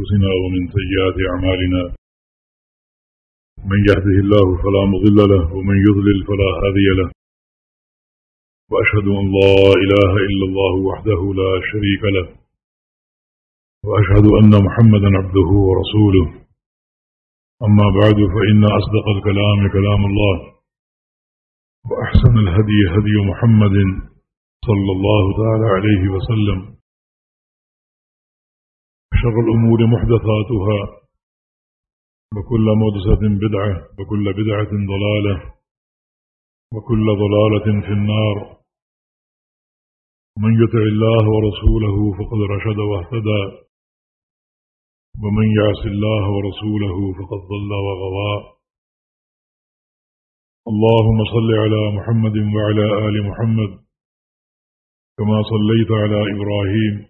أنفسنا ومن سيئات أعمالنا من يهده الله فلا مضل له ومن يضلل فلا هادي له وأشهد أن لا إله إلا الله وحده لا شريك له وأشهد أن محمدا عبده ورسوله أما بعد فإن أصدق الكلام كلام الله وأحسن الهدي هدي محمد صلى الله تعالى عليه وسلم شر الأمور محدثاتها وكل مدسة بدعة وكل بدعة ضلالة وكل ضلالة في النار من يتع الله ورسوله فقد رشد واهتدى ومن يعص الله ورسوله فقد ضل وغوى اللهم صل على محمد وعلى آل محمد كما صليت على إبراهيم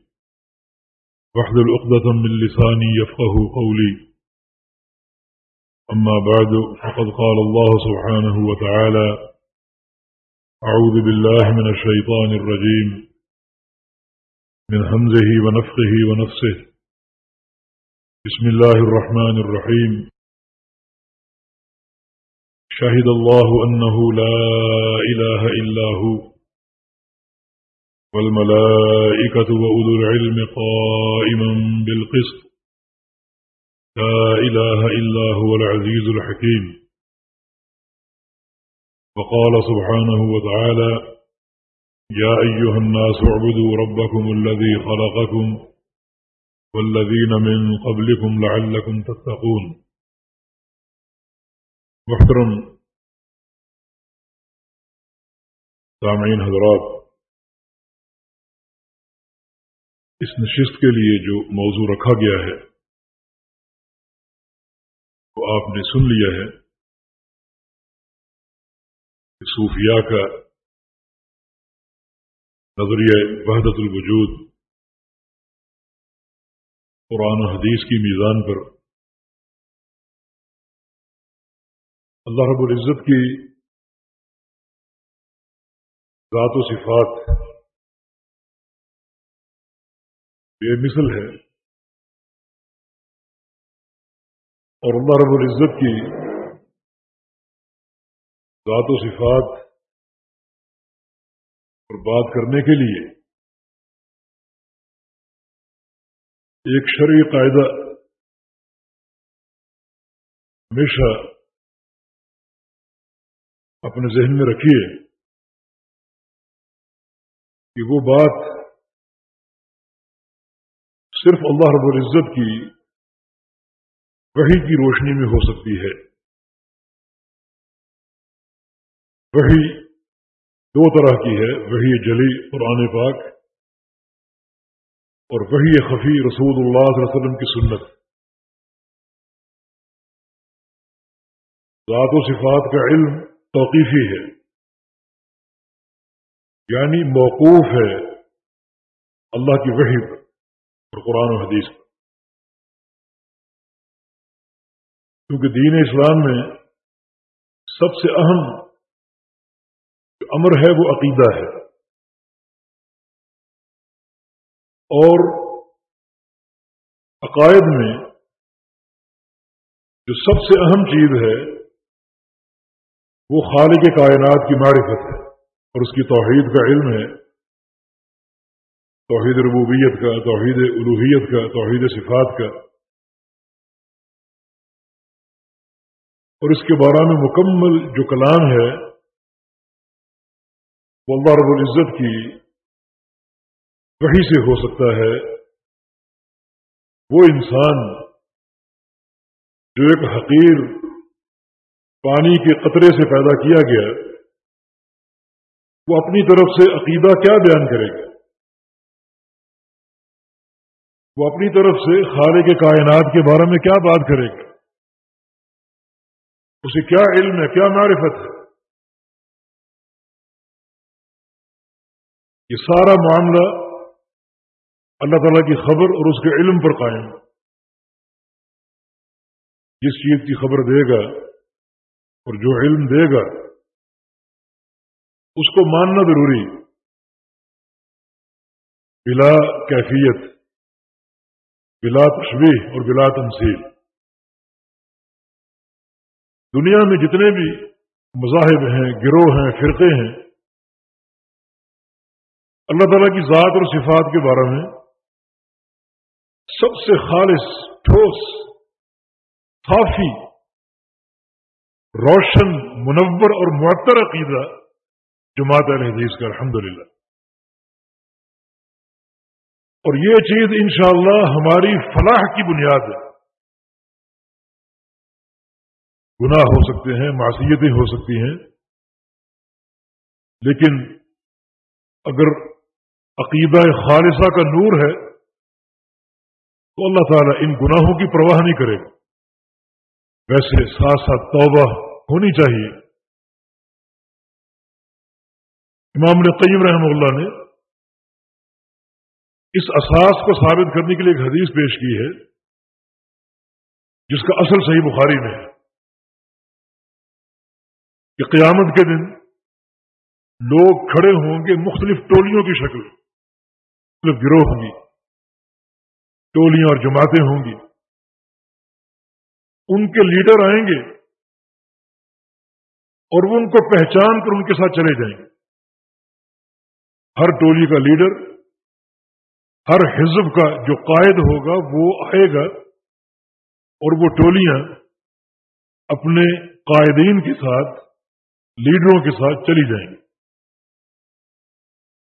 واحذر عقدة من لساني يفقه قولي. أما بعد، فقد قال الله سبحانه وتعالى أعوذ بالله من الشيطان الرجيم، من همزه ونفقه ونفسه. بسم الله الرحمن الرحيم. شهد الله أنه لا إله إلا هو. والملائكة وأولو العلم قائما بالقسط. لا إله إلا هو العزيز الحكيم. وقال سبحانه وتعالى يا أيها الناس اعبدوا ربكم الذي خلقكم والذين من قبلكم لعلكم تتقون. محترم، سامعین حضرات اس نشست کے لیے جو موضوع رکھا گیا ہے، وہ آپ نے سن لیا ہے۔ صوفیاء کا نظریہ وحدت الوجود قرآن و حدیث کی میزان پر۔ اللہ رب العزت کی ذات و صفات بے مثل ہے۔ اور اللہ رب العزت کی ذات و صفات پر بات کرنے کے لیے ایک شرعی قاعدہ ہمیشہ اپنے ذہن میں رکھیے کہ وہ بات صرف اللہ رب العزت کی وہی کی روشنی میں ہو سکتی ہے۔ وہی دو طرح کی ہے وہی جلی قرآن پاک اور وہی خفی رسول اللہ صلی اللہ علیہ وسلم کی سنت۔ ذات و صفات کا علم توقیفی ہے۔ یعنی موقوف ہے اللہ کی وحی پر۔ اور قرآن و حدیث پر کیونکہ دین اسلام میں سب سے اہم جو امر ہے وہ عقیدہ ہے۔ اور عقائد میں جو سب سے اہم چیز ہے وہ خالق کائنات کی معرفت ہے اور اس کی توحید کا علم ہے۔ توحید ربوبیت کا، توحید الوحیت کا، توحید صفات کا۔ اور اس کے بارے میں مکمل جو کلام ہے، وہ اللہ رب العزت کی وہی سے ہو سکتا ہے۔ وہ انسان جو ایک حقیر پانی کے قطرے سے پیدا کیا گیا، وہ اپنی طرف سے عقیدہ کیا بیان کرے گا؟ وہ اپنی طرف سے خالق کے کائنات کے بارے میں کیا بات کرے گا؟ اسے کیا علم ہے، کیا معرفت ہے؟ یہ سارا معاملہ اللہ تعالیٰ کی خبر اور اس کے علم پر قائم جس چیز کی خبر دے گا اور جو علم دے گا، اس کو ماننا ضروری بلا کیفیت۔ بلا تشویح اور بلا تمثیل۔ دنیا میں جتنے بھی مذاہب ہیں، گروہ ہیں، فرقے ہیں، اللہ تعالیٰ کی ذات اور صفات کے بارے میں سب سے خالص، ٹھوس، صافی، روشن، منور اور معطر عقیدہ جماعت حدیث کا الحمد للہ اور یہ چیز انشاءاللہ ہماری فلاح کی بنیاد ہے۔ گناہ ہو سکتے ہیں، معصیتیں ہو سکتی ہیں، لیکن اگر عقیدہ خالصہ کا نور ہے تو اللہ تعالیٰ ان گناہوں کی پرواہ نہیں کرے گا۔ ویسے ساتھ ساتھ توبہ ہونی چاہیے۔ امام قیم رحمہ اللہ نے اس اساس کو ثابت کرنے کے لیے ایک حدیث پیش کی ہے، جس کا اصل صحیح بخاری میں ہے۔ کہ قیامت کے دن لوگ کھڑے ہوں گے مختلف ٹولیوں کی شکل، مختلف گروہ ہوں گی، ٹولیاں اور جماعتیں ہوں گی۔ ان کے لیڈر آئیں گے اور وہ ان کو پہچان کر ان کے ساتھ چلے جائیں گے۔ ہر ٹولی کا لیڈر ہر حزب کا جو قائد ہوگا وہ آئے گا اور وہ ٹولیاں اپنے قائدین کے ساتھ، لیڈروں کے ساتھ چلی جائیں گی۔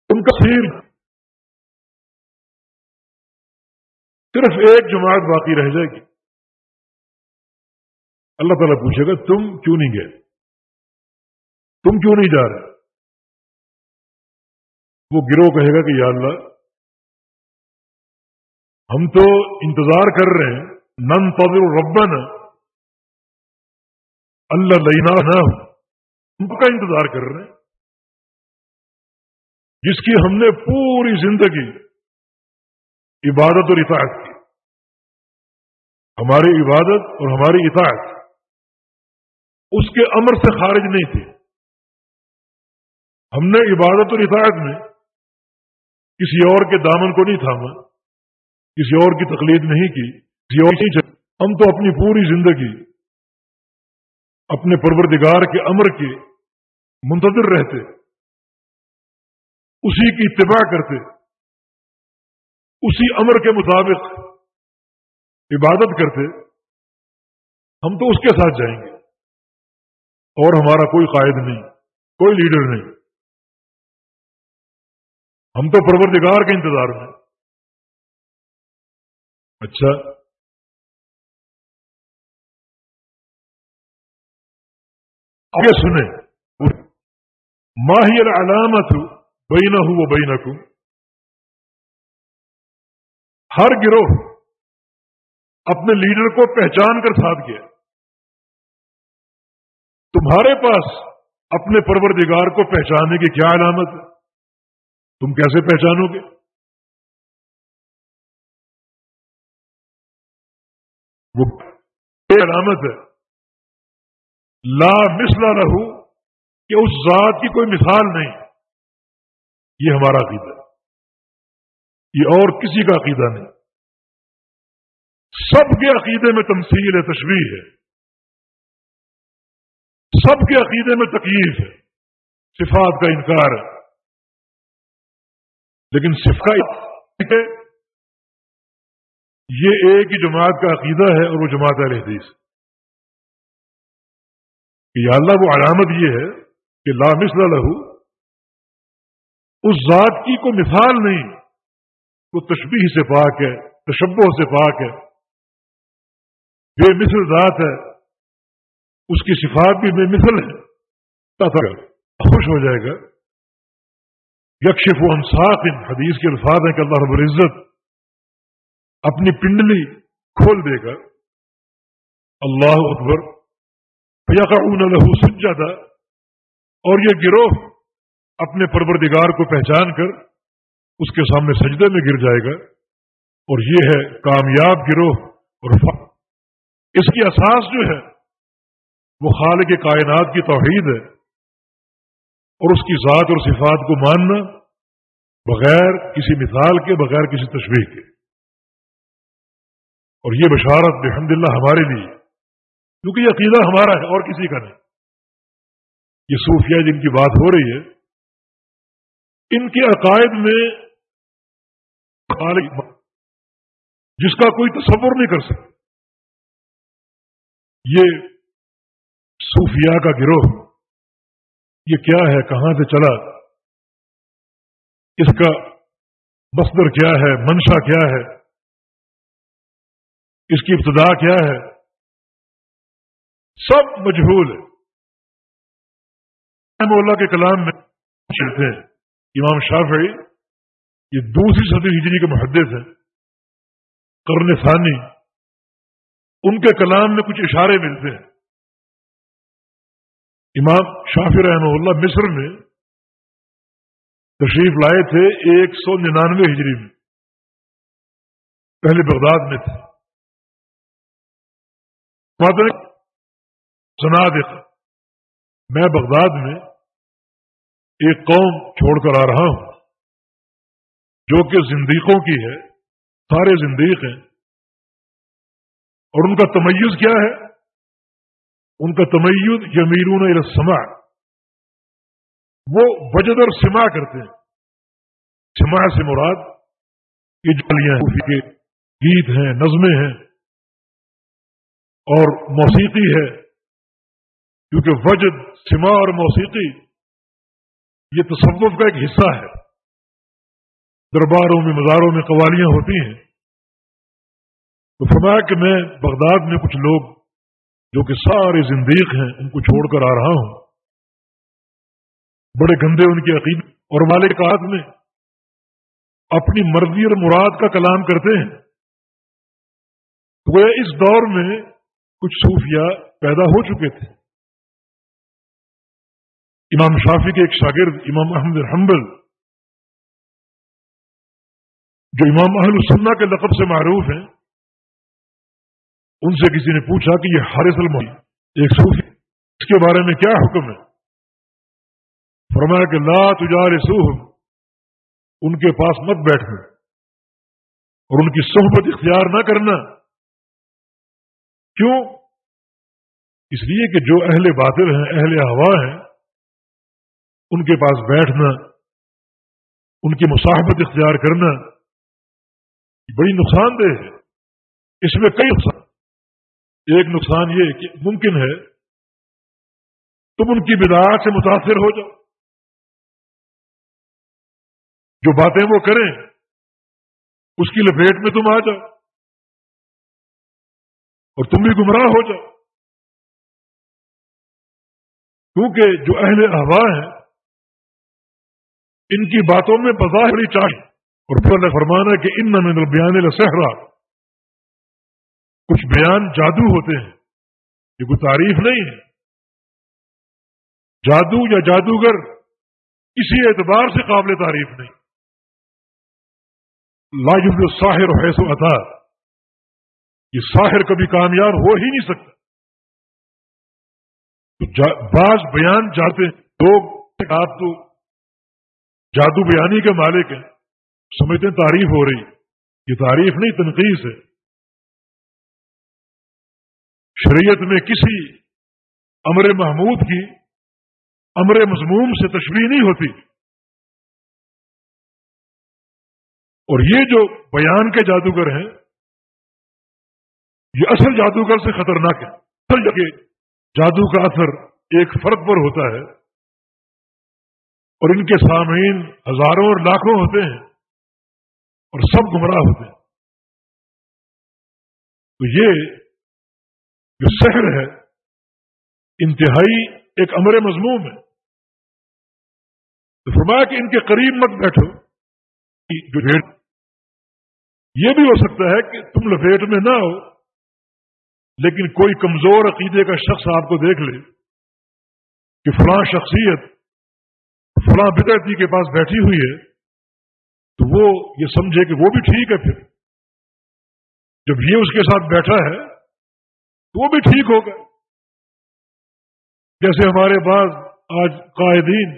ان کا سیر صرف ایک جماعت باقی رہ جائے گی۔ اللہ تعالیٰ پوچھے گا، تم کیوں نہیں گئے؟ تم کیوں نہیں جا رہے؟ وہ گروہ کہے گا کہ یا اللہ ہم تو انتظار کر رہے ہیں، نن پذر ربن اللہ لینا نہ ہم کا انتظار کر رہے ہیں؟ جس کی ہم نے پوری زندگی عبادت اور اطاعت کی۔ ہماری عبادت اور ہماری اطاعت۔ اس کے امر سے خارج نہیں تھے ہم نے عبادت اور اطاعت میں کسی اور کے دامن کو نہیں تھاما۔ کسی اور کی تقلید نہیں کی، کسی اور نہیں ہم تو اپنی پوری زندگی اپنے پروردگار کے امر کے منتظر رہتے، اسی کی اتباع کرتے، اسی امر کے مطابق عبادت کرتے، ہم تو اس کے ساتھ جائیں گے۔ اور ہمارا کوئی قائد نہیں، کوئی لیڈر نہیں۔ ہم تو پروردگار کے انتظار میں۔ اچھا۔ آگے سنیں۔ ماہر علامت بین ہوں وہ بین ہر گروہ اپنے لیڈر کو پہچان کر ساتھ گیا۔ تمہارے پاس اپنے پروردگار کو پہچاننے کی کیا علامت ہے؟ تم کیسے پہچانو گے؟ وہ علامت ہے۔ لا مسلا رہو کہ اس ذات کی کوئی مثال نہیں۔ یہ ہمارا عقیدہ ہے۔ یہ اور کسی کا عقیدہ نہیں۔ سب کے عقیدے میں تمثیل ہے، تشویح ہے۔ سب کے عقیدے میں تکلیف ہے۔ صفات کا انکار ہے۔ لیکن صفا ہے۔ یہ ایک ہی جماعت کا عقیدہ ہے اور وہ جماعت ہے۔ حدیث یا اللہ وہ علامت یہ ہے کہ لا مثل لہو، اس ذات کی کوئی مثال نہیں، وہ تشبیح سے پاک ہے، تشبہ سے پاک ہے۔ بے مثل ذات ہے، اس کی صفات بھی بے مثل ہے خوش ہو جائے گا۔ یکشف و انصاف ان حدیث کے الفاظ ہیں کہ اللہ رب العزت اپنی پنڈلی کھول دے گا۔ اللہ اکبر۔ فیقعون لہو سجدہ۔ اور یہ گروہ اپنے پروردگار کو پہچان کر اس کے سامنے سجدے میں گر جائے گا۔ اور یہ ہے کامیاب گروہ اور اس کی اساس جو ہے وہ خالق کائنات کی توحید ہے۔ اور اس کی ذات اور صفات کو ماننا بغیر کسی مثال کے، بغیر کسی تشریح کے۔ اور یہ بشارت الحمد للہ ہمارے لیے، کیونکہ یہ عقیدہ ہمارا ہے، اور کسی کا نہیں۔ یہ صوفیہ جن کی بات ہو رہی ہے، ان کے عقائد میں خالق جس کا کوئی تصور نہیں کر سکتا۔ یہ صوفیہ کا گروہ، یہ کیا ہے، کہاں سے چلا؟ اس کا مصدر کیا ہے، منشا کیا ہے؟ اس کی ابتدا کیا ہے؟ سب مجہول ہے اللہ کے کلام میں چلتے ہیں امام شافعی یہ دوسری صدی ہجری کے محدث ہیں۔ کرنے ثانی۔ ان کے کلام میں کچھ اشارے ملتے ہیں۔ امام شافی رحمہ اللہ مصر میں تشریف لائے تھے ایک سو ننانوے ہجری میں۔ پہلے بغداد میں تھے۔ مطلب سنا دیتا میں بغداد میں ایک قوم چھوڑ کر آ رہا ہوں، جو کہ زندیقوں کی ہے، سارے زندیق ہیں۔ اور ان کا تمیز کیا ہے؟ ان کا تمیز یمیرون السماع وہ وجد اور سما کرتے ہیں۔ سما سے مراد یہ جلیاں گیت ہیں، نظمیں ہیں۔ اور موسیقی ہے۔ کیونکہ وجد، سما اور موسیقی، یہ تصوف کا ایک حصہ ہے۔ درباروں میں، مزاروں میں قوالیاں ہوتی ہیں۔ تو فرمایا کہ میں بغداد میں کچھ لوگ جو کہ سارے زندیق ہیں، ان کو چھوڑ کر آ رہا ہوں۔ بڑے گندے ان کے عقید اور مالک ہاتھ میں اپنی مرضی اور مراد کا کلام کرتے ہیں۔ وہ اس دور میں کچھ صوفیہ پیدا ہو چکے تھے۔ امام شافی کے ایک شاگرد، امام احمد حنبل، جو امام اہل السنہ کے لقب سے معروف ہیں، ان سے کسی نے پوچھا کہ یہ حارث المحی ایک صوفی اس کے بارے میں کیا حکم ہے؟ فرمایا کہ لا تجار سوہ ان کے پاس مت بیٹھنا اور ان کی صحبت اختیار نہ کرنا۔ کیوں؟ اس لیے کہ جو اہل باطل ہیں، اہل ہوا ہیں، ان کے پاس بیٹھنا، ان کی مصاحبت اختیار کرنا بڑی نقصان دہ ہے۔ اس میں کئی نقصان۔ ایک نقصان یہ کہ ممکن ہے تم ان کی بداعت سے متاثر ہو جاؤ۔ جو باتیں وہ کریں، اس کی لپیٹ میں تم آ جاؤ۔ اور تم بھی گمراہ ہو جاؤ۔ کیونکہ جو اہل احوا ہیں، ان کی باتوں میں بظاہری چاہیے اور پھر اللہ فرمانا کہ ان من بیان الصحرا کچھ بیان جادو ہوتے ہیں، یہ کوئی تعریف نہیں ہے۔ جادو یا جادوگر کسی اعتبار سے قابل تعریف نہیں۔ لاجب الساحر حیث و عطا یہ ساحر کبھی کامیاب ہو ہی نہیں سکتا۔ تو بعض بیان جاتے لوگ آپ تو جادو بیانی کے مالک ہیں، سمجھتے ہیں تعریف ہو رہی یہ تعریف نہیں، تنقید ہے۔ شریعت میں کسی امر محمود کی امر مضموم سے تشریح نہیں ہوتی۔ اور یہ جو بیان کے جادوگر ہیں یہ اصل جادوگر سے خطرناک ہے۔ اصل جادو کا اثر ایک فرد پر ہوتا ہے اور ان کے سامعین ہزاروں اور لاکھوں ہوتے ہیں اور سب گمراہ ہوتے ہیں۔ تو یہ جو شہر ہے، انتہائی ایک امر مضموم ہے۔ تو فرمایا کہ ان کے قریب مت بیٹھو۔ جو یہ بھی ہو سکتا ہے کہ تم لپیٹ میں نہ ہو۔ لیکن کوئی کمزور عقیدے کا شخص آپ کو دیکھ لے کہ فلاں شخصیت، فلاں بدرتی کے پاس بیٹھی ہوئی ہے، تو وہ یہ سمجھے کہ وہ بھی ٹھیک ہے پھر۔ جب یہ اس کے ساتھ بیٹھا ہے، تو وہ بھی ٹھیک ہوگا جیسے ہمارے بعض آج قائدین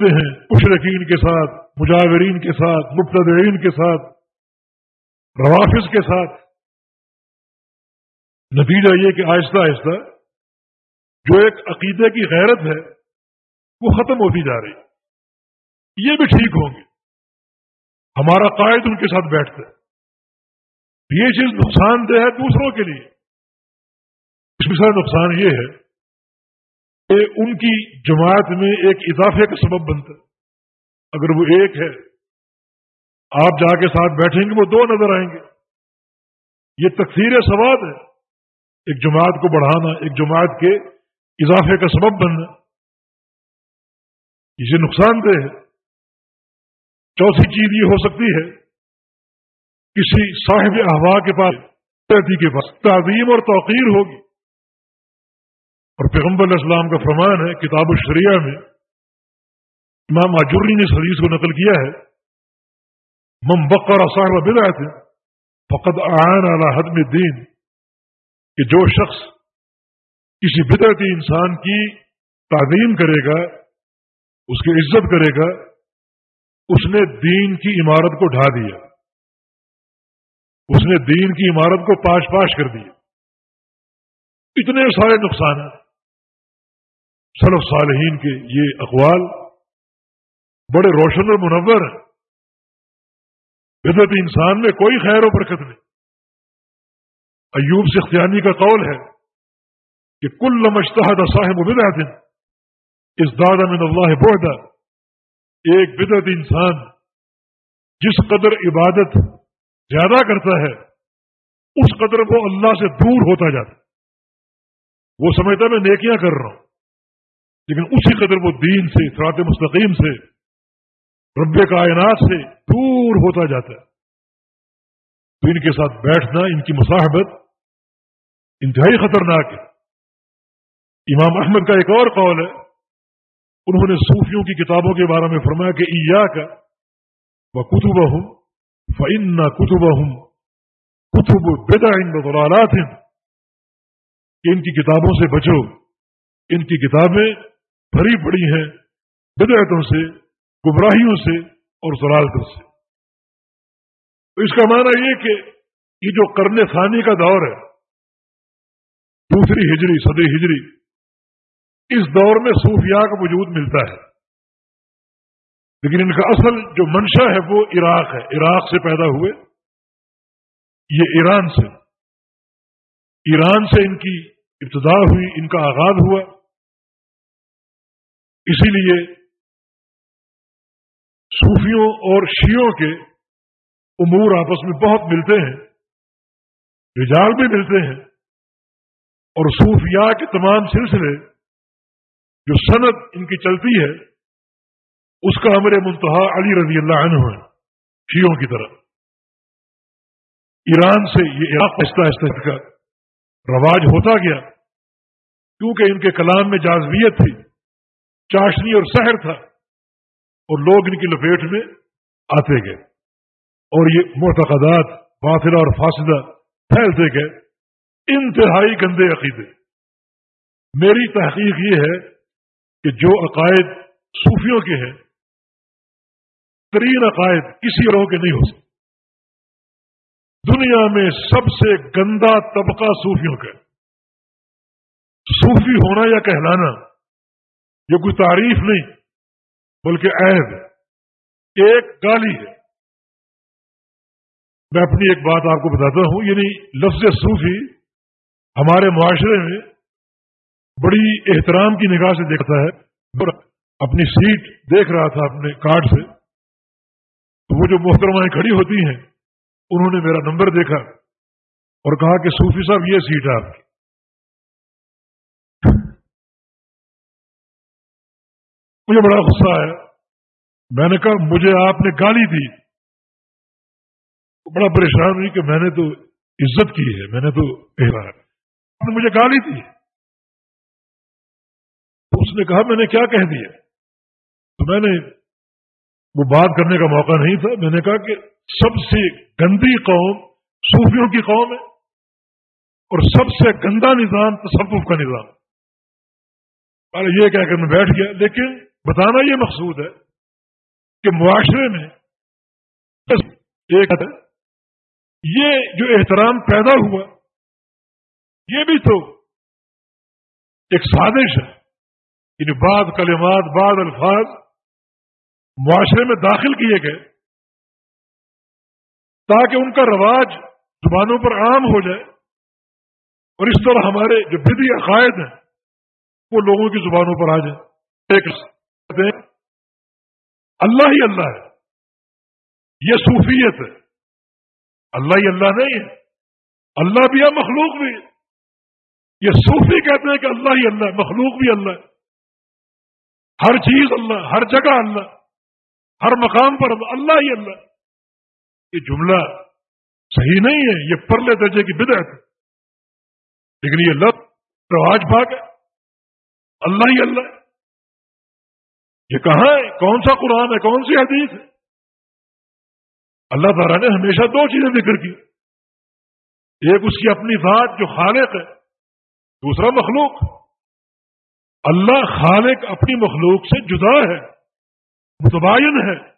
ہیں مشرقین کے ساتھ، مجاورین کے ساتھ مبتدئین کے ساتھ، روافظ کے ساتھ۔ نتیجہ یہ کہ آہستہ آہستہ جو ایک عقیدے کی غیرت ہے، وہ ختم ہوتی جا رہی یہ بھی ٹھیک ہوں گے۔ ہمارا قائد ان کے ساتھ بیٹھتا ہے۔ یہ چیز نقصان دہ ہے دوسروں کے لیے۔ اس کے ساتھ نقصان یہ ہے کہ ان کی جماعت میں ایک اضافے کا سبب بنتا ہے۔ اگر وہ ایک ہے، آپ جا کے ساتھ بیٹھیں گے، وہ دو نظر آئیں گے۔ یہ تقسیر سواد ہے۔ ایک جماعت کو بڑھانا، ایک جماعت کے اضافے کا سبب بننا اسے نقصان دہ ہے۔ چوتھی چیز یہ ہو سکتی ہے، کسی صاحب احوا کے پاس کے پاس تعظیم اور توقیر ہوگی۔ اور پیغمبر اسلام کا فرمان ہے، کتاب الشریعہ میں امام آجری نے اس حدیث کو نقل کیا ہے مم بقر صاحب بدعت فقط آئین اعلی حدم دین کہ جو شخص کسی بدعتی انسان کی تعظیم کرے گا، اس کی عزت کرے گا، اس نے دین کی عمارت کو ڈھا دیا، اس نے دین کی عمارت کو پاش پاش کر دیا۔ اتنے سارے نقصانات۔ سلف صالحین کے یہ اقوال بڑے روشن اور منور ہیں۔ بدت انسان میں کوئی خیر و برکت نہیں۔ ایوب سختیانی کا قول ہے کہ کل مشتحد صاحب بدعت اس دادا من اللہ بوحدہ ایک بدت انسان جس قدر عبادت زیادہ کرتا ہے، اس قدر وہ اللہ سے دور ہوتا جاتا وہ سمجھتا میں نیکیاں کر رہا ہوں، لیکن اسی قدر وہ دین سے سرات مستقیم سے، رب کائنات سے دور ہوتا جاتا ہے۔ تو ان کے ساتھ بیٹھنا، ان کی مصاحبت انتہائی خطرناک ہے۔ امام احمد کا ایک اور قول ہے، انہوں نے صوفیوں کی کتابوں کے بارے میں فرمایا کہ ایا کا وہ کتب ہوں فن نہ کتب ہوں کتب بیدا ان بدولات ہیں کہ ان کی کتابوں سے بچو، ان کی کتابیں بھری پڑی ہیں بدعتوں سے، گمراہیوں سے اور ضلالتوں سے۔ تو اس کا معنی یہ کہ یہ جو کرنے خانی کا دور ہے دوسری ہجری، صدی ہجری۔ اس دور میں صوفیاء کا وجود ملتا ہے۔ لیکن ان کا اصل جو منشا ہے وہ عراق ہے۔ عراق سے پیدا ہوئے۔ یہ ایران سے۔ ایران سے ان کی ابتدا ہوئی، ان کا آغاز ہوا۔ اسی لیے صوفیوں اور شیوں کے امور آپس میں بہت ملتے ہیں۔ رجال بھی ملتے ہیں۔ اور صوفیاء کے تمام سلسلے جو صنعت ان کی چلتی ہے، اس کا امر منتہا علی رضی اللہ عنہ ہے شیوں کی طرف۔ ایران سے یہ عراق آہستہ آہستہ کا رواج ہوتا گیا۔ کیونکہ ان کے کلام میں جازبیت تھی، چاشنی اور سحر تھا، اور لوگ ان کی لپیٹ میں آتے گئے۔ اور یہ معتقدات، باطلہ اور فاصلہ پھیلتے گئے۔ انتہائی گندے عقیدے۔ میری تحقیق یہ ہے کہ جو عقائد صوفیوں کے ہیں، ترین عقائد کسی اور کے نہیں ہو سکتے۔ دنیا میں سب سے گندا طبقہ صوفیوں کا صوفی ہونا یا کہلانا، یہ کوئی تعریف نہیں، بلکہ عہد ایک گالی ہے۔ میں اپنی ایک بات آپ کو بتاتا ہوں یعنی لفظ صوفی ہمارے معاشرے میں بڑی احترام کی نگاہ سے دیکھتا ہے اپنی سیٹ دیکھ رہا تھا اپنے کارڈ سے، تو وہ جو محترمائیں کھڑی ہوتی ہیں، انہوں نے میرا نمبر دیکھا اور کہا کہ صوفی صاحب، یہ سیٹ ہے آپ کی۔ مجھے بڑا غصہ آیا۔ میں نے کہا، مجھے آپ نے گالی دی۔ بڑا پریشان ہوئی کہ میں نے تو عزت کی ہے، میں نے تو نے مجھے گالی دی۔ تو اس نے کہا، میں نے کیا کہہ دیا تو میں نے وہ بات کرنے کا موقع نہیں تھا۔ میں نے کہا کہ سب سے گندی قوم صوفیوں کی قوم ہے اور سب سے گندا نظام تصوف کا نظام اور یہ کہہ کر میں بیٹھ گیا، لیکن بتانا یہ مقصود ہے کہ معاشرے میں ایک یہ جو احترام پیدا ہوا یہ بھی تو ایک سازش ہے یعنی بعض کلمات، بعض الفاظ معاشرے میں داخل کیے گئے تاکہ ان کا رواج زبانوں پر عام ہو جائے اور اس طرح ہمارے جو بدی عقائد ہیں، وہ لوگوں کی زبانوں پر آ جائیں۔ ایک اللہ ہی اللہ ہے۔ یہ صوفیت ہے۔ اللہ ہی اللہ نہیں ہے۔ اللہ بھی ہے، مخلوق بھی ہے۔ یہ صوفی کہتے ہیں کہ اللہ ہی اللہ مخلوق بھی اللہ ہے۔ ہر چیز اللہ ہر جگہ اللہ ہر مقام پر اللہ ہی اللہ یہ جملہ صحیح نہیں ہے، یہ پرلے درجے کی بدعت ہے۔ لیکن یہ لفظ رواج بھاگ ہے۔ اللہ ہی اللہ ہے۔ یہ کہاں ہے؟ کون سا قرآن ہے؟ کون سی حدیث ہے؟ اللہ تعالیٰ نے ہمیشہ دو چیزیں ذکر کی۔ ایک اس کی اپنی ذات جو خالق ہے۔ دوسرا مخلوق۔ اللہ خالق اپنی مخلوق سے جدا ہے، متباین ہے،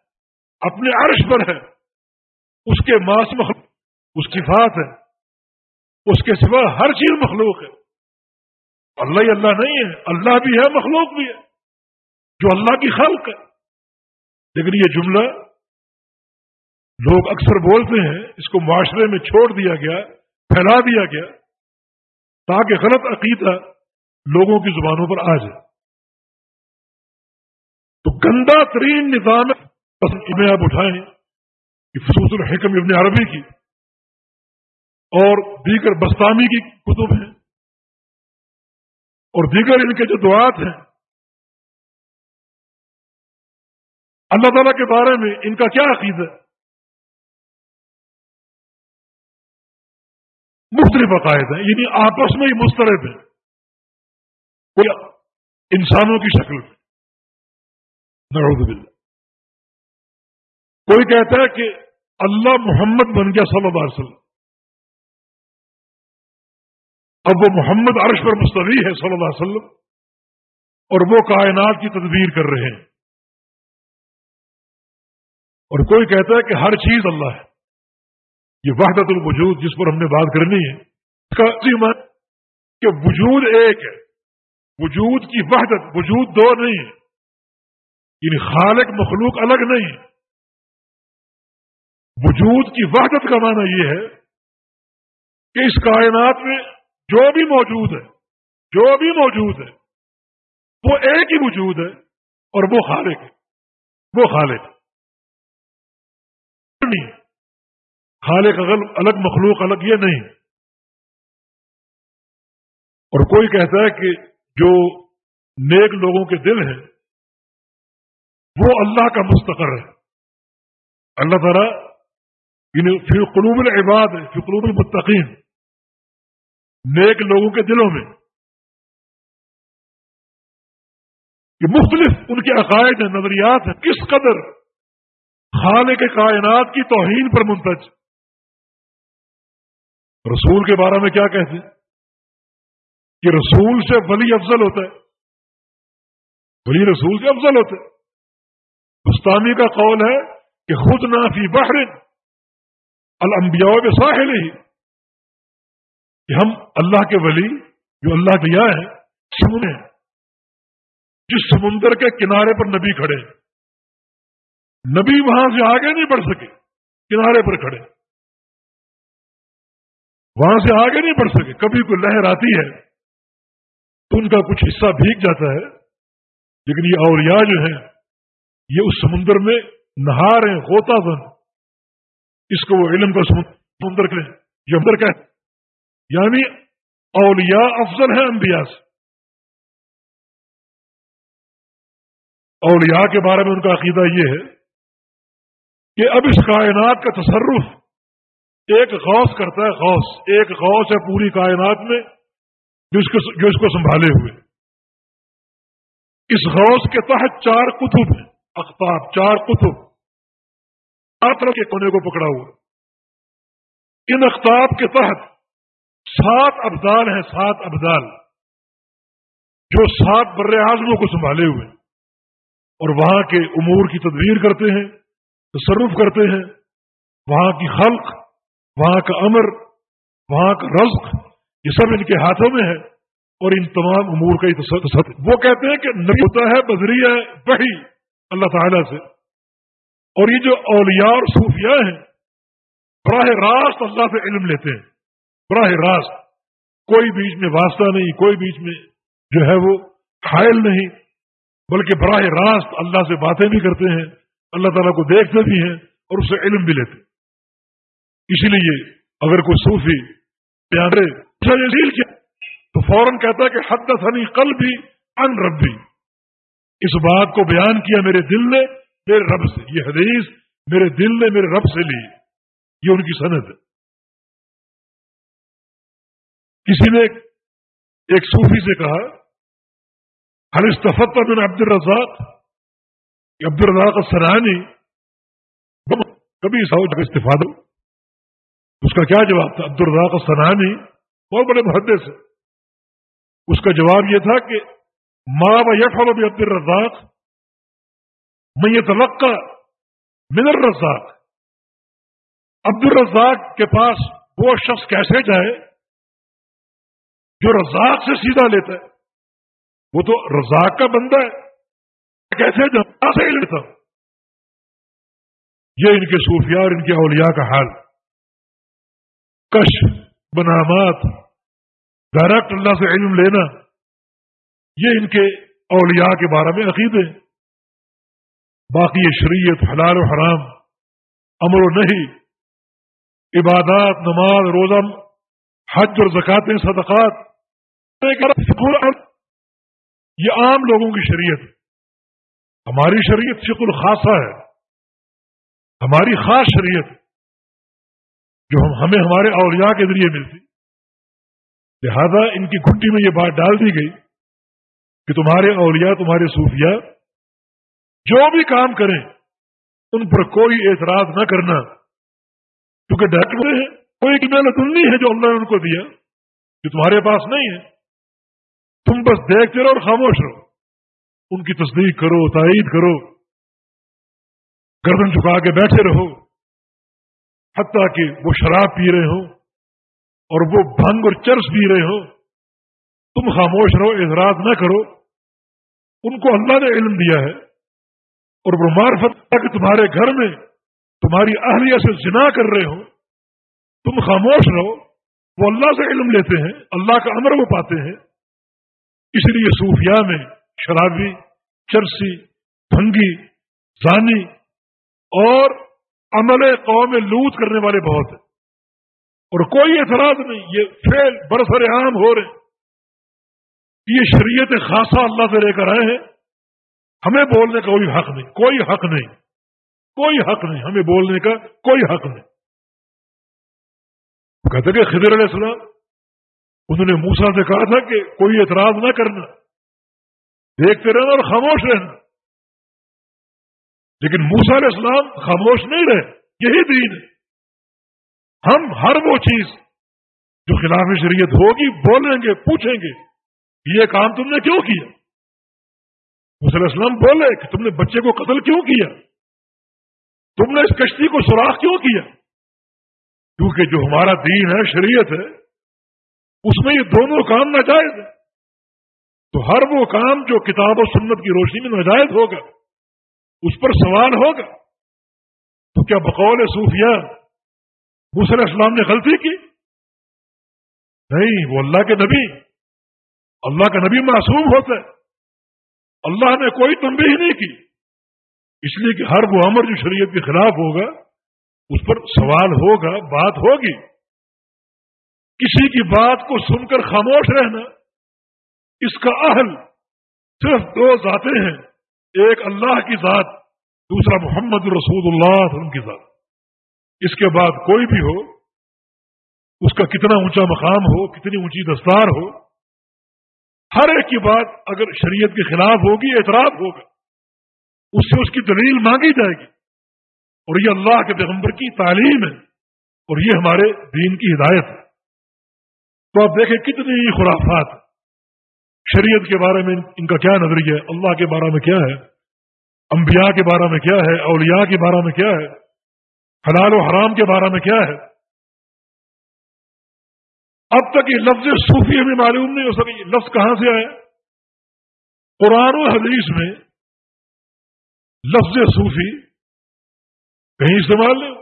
اپنے عرش پر ہے۔ اس کے ماس مخلوق، اس کی ذات ہے۔ اس کے سوا ہر چیز مخلوق ہے۔ اللہ ہی اللہ نہیں ہے، اللہ بھی ہے، مخلوق بھی ہے۔ جو اللہ کی خلق ہے۔ لیکن یہ جملہ لوگ اکثر بولتے ہیں، اس کو معاشرے میں چھوڑ دیا گیا، پھیلا دیا گیا۔ تاکہ غلط عقیدہ لوگوں کی زبانوں پر آ جائے۔ تو گندا ترین نظام میں آپ اٹھائیں کہ خصوص الحکم ابن عربی کی اور دیگر بستانی کی کتب ہیں۔ اور دیگر ان کے جو دعات ہیں۔ اللہ تعالیٰ کے بارے میں ان کا کیا عقید ہے مختلف عقائد ہیں یعنی آپس میں ہی مسترد ہیں۔ کوئی انسانوں کی شکل میں۔ نعوذ باللہ۔ کوئی کہتا ہے کہ اللہ محمد بن گیا صلی اللہ علیہ وسلم۔ اب وہ محمد عرش پر مستوی ہے صلی اللہ علیہ وسلم، اور وہ کائنات کی تدبیر کر رہے ہیں۔ اور کوئی کہتا ہے کہ ہر چیز اللہ ہے۔ یہ وحدت الوجود جس پر ہم نے بات کرنی ہے، اس کا عظیم کہ وجود ایک ہے۔ وجود کی وحدت، وجود دو نہیں ہے۔ یعنی خالق مخلوق الگ نہیں ہے۔ وجود کی وحدت کا معنی یہ ہے کہ اس کائنات میں جو بھی موجود ہے، جو بھی موجود ہے، وہ ایک ہی وجود ہے اور وہ خالق ہے۔ وہ خالق نہیں خالق الگ مخلوق الگ یہ نہیں؟ اور کوئی کہتا ہے کہ جو نیک لوگوں کے دل ہیں، وہ اللہ کا مستقر ہے۔ اللہ تعالیٰ یعنی فی قلوب العباد ہے فی قلوب المتقین، نیک لوگوں کے دلوں میں۔ یہ مختلف ان کے عقائد ہیں، نظریات ہیں، کس قدر خالق کائنات کی توہین پر منتج۔ رسول کے بارے میں کیا کہتے ہیں؟ کہ رسول سے ولی افضل ہوتا ہے۔ ولی رسول سے افضل ہوتے گستانی کا قول ہے کہ خود نہ فی بحر الانبیاء کے ساحل ہی کہ ہم اللہ کے ولی، جو اللہ کے یہاں ہیں، سمندر جس سمندر کے کنارے پر نبی کھڑے نبی وہاں سے آگے نہیں بڑھ سکے، کنارے پر کھڑے وہاں سے آگے نہیں بڑھ سکے۔ کبھی کوئی لہر آتی ہے تو ان کا کچھ حصہ بھیگ جاتا ہے۔ لیکن یہ اولیاء جو ہیں، یہ اس سمندر میں نہا رہے ہیں ہوتا بن اس کو وہ علم کا سمندر کے یہ اندر کہ یعنی اولیاء افضل ہیں انبیاء سے۔ اولیاء کے بارے میں ان کا عقیدہ یہ ہے کہ اب اس کائنات کا تصرف ایک غوث کرتا ہے، غوث، ایک غوث ہے پوری کائنات میں، جو اس کو سنبھالے ہوئے۔ اس غوث کے تحت چار کتب ہیں اختاب چار کتب۔ ہر طرح کے کونے کو پکڑا ہوا۔ ان اختاب کے تحت سات ابدال ہیں، سات ابدال، جو سات بر اعظموں کو سنبھالے ہوئے۔ اور وہاں کے امور کی تدبیر کرتے ہیں، تصرف کرتے ہیں۔ وہاں کی خلق وہاں کا امر، وہاں کا رزق، یہ سب ان کے ہاتھوں میں ہے اور ان تمام امور کا تصد، وہ کہتے ہیں کہ نہیں ہوتا ہے بذریعہ وہی اللہ تعالی سے۔ اور یہ جو اولیاء اور صوفیاء ہیں، براہ راست اللہ سے علم لیتے ہیں۔ براہ راست۔ کوئی بیچ میں واسطہ نہیں، کوئی بیچ میں جو ہے وہ حائل نہیں، بلکہ براہ راست اللہ سے باتیں بھی کرتے ہیں، اللہ تعالیٰ کو دیکھتے بھی ہیں اور اس سے علم بھی لیتے ہیں۔ اسی لیے اگر کوئی صوفی پیارے کیا، تو فوراً کہتا ہے کہ حد ثنی کل بھی ان ربی۔ اس بات کو بیان کیا میرے دل نے، میرے رب سے۔ یہ حدیث میرے دل نے، میرے رب سے لی۔ یہ ان کی صنعت ہے۔ کسی نے ایک صوفی سے کہا ہر استفت بن عبد الرزاق؟ عبد الرزاق سرانی کبھی ساؤ کا استفادہ اس کا کیا جواب تھا؟ عبد الرزاق سرانی بہت بڑے محدث سے اس کا جواب یہ تھا کہ ماں و یفل عبد الرزاق میں یہ توقع من الرزاق۔ عبد الرزاق کے پاس وہ شخص کیسے جائے؟ جو رزاق سے سیدھا لیتا ہے۔ وہ تو رزاق کا بندہ ہے۔ کیسے سے ہی لیتا ہوں؟ یہ ان کے صوفیاء اور ان کے اولیاء کا حال۔ ہے کش بنامات ڈائریکٹ اللہ سے علم لینا، یہ ان کے اولیاء کے بارے میں عقیدے باقی یہ شریعت حلال و حرام، امر و نہیں عبادات، نماز روزم حج اور زکاتیں صدقات۔ یہ عام لوگوں کی شریعت ہماری شریعت شکل خاصا ہے۔ ہماری خاص شریعت جو ہم ہمیں ہمارے اولیاء کے ذریعے ملتی۔ لہذا ان کی گھٹی میں یہ بات ڈال دی گئی کہ تمہارے اولیاء، تمہارے صوفیاء جو بھی کام کریں، ان پر کوئی اعتراض نہ کرنا۔ کیونکہ ڈر ہیں، کوئی محنت نہیں ہے جو اللہ نے ان کو دیا، جو تمہارے پاس نہیں ہے۔ تم بس دیکھتے رہو اور خاموش رہو۔ ان کی تصدیق کرو، تائید کرو۔ گردن چکا کے بیٹھے رہو۔ حتیٰ کہ وہ شراب پی رہے ہوں اور وہ بھنگ اور چرس پی رہے ہوں، تم خاموش رہو، اعتراض نہ کرو۔ ان کو اللہ نے علم دیا ہے اور وہ معرفت کہ تمہارے گھر میں تمہاری اہلیہ سے جنا کر رہے ہو تم خاموش رہو، وہ اللہ سے علم لیتے ہیں، اللہ کا امر وہ پاتے ہیں۔ اس لیے صوفیاء میں شرابی، چرسی، بھنگی، زانی اور عمل قوم لوٹ کرنے والے بہت ہیں۔ اور کوئی اعتراض نہیں، یہ فیل برسر عام ہو رہے یہ شریعت خاصا اللہ سے لے کر آئے ہیں۔ ہمیں بولنے کا کوئی حق نہیں، کوئی حق نہیں۔ کوئی حق نہیں، ہمیں بولنے کا کوئی حق نہیں۔ کہتے کہ خضر علیہ السلام، انہوں نے موسا سے کہا تھا کہ کوئی اعتراض نہ کرنا۔ دیکھتے رہنا اور خاموش رہنا۔ لیکن موسا علیہ السلام خاموش نہیں رہے، یہی دین ہے۔ ہم ہر وہ چیز جو خلاف شریعت ہوگی، بولیں گے، پوچھیں گے، یہ کام تم نے کیوں کیا؟ علیہ السلام بولے کہ تم نے بچے کو قتل کیوں کیا؟ تم نے اس کشتی کو سوراخ کیوں کیا؟ کیونکہ جو ہمارا دین ہے، شریعت ہے، اس میں یہ دونوں کام ناجائز ہیں۔ تو ہر وہ کام جو کتاب و سنت کی روشنی میں ناجائز ہوگا اس پر سوال ہوگا۔ تو کیا بقول صوفیہ علیہ السلام نے غلطی کی؟ نہیں، وہ اللہ کے نبی۔ اللہ کا نبی معصوم ہوتا ہے۔ اللہ نے کوئی تنبیہ نہیں کی۔ اس لیے کہ ہر وہ امر جو شریعت کے خلاف ہوگا، اس پر سوال ہوگا، بات ہوگی۔ کسی کی بات کو سن کر خاموش رہنا، اس کا اہل صرف دو ذاتیں ہیں۔ ایک اللہ کی ذات، دوسرا محمد رسول اللہ کی ذات۔ اس کے بعد کوئی بھی ہو، اس کا کتنا اونچا مقام ہو، کتنی اونچی دستار ہو، ہر ایک کی بات اگر شریعت کے خلاف ہوگی، اعتراف ہوگا، اس سے اس کی دلیل مانگی جائے گی۔ اور یہ اللہ کے پیغمبر کی تعلیم ہے، اور یہ ہمارے دین کی ہدایت ہے۔ تو آپ دیکھیں کتنی خرافات۔ شریعت کے بارے میں ان کا کیا نظریہ ہے؟ اللہ کے بارے میں کیا ہے؟ انبیاء کے بارے میں کیا ہے؟ اولیاء کے بارے میں کیا ہے؟ حلال و حرام کے بارے میں کیا ہے؟ اب تک یہ لفظ صوفی ہمیں معلوم نہیں ہو سکے یہ لفظ کہاں سے آیا قرآن و حدیث میں لفظ صوفی کہیں استعمال نہیں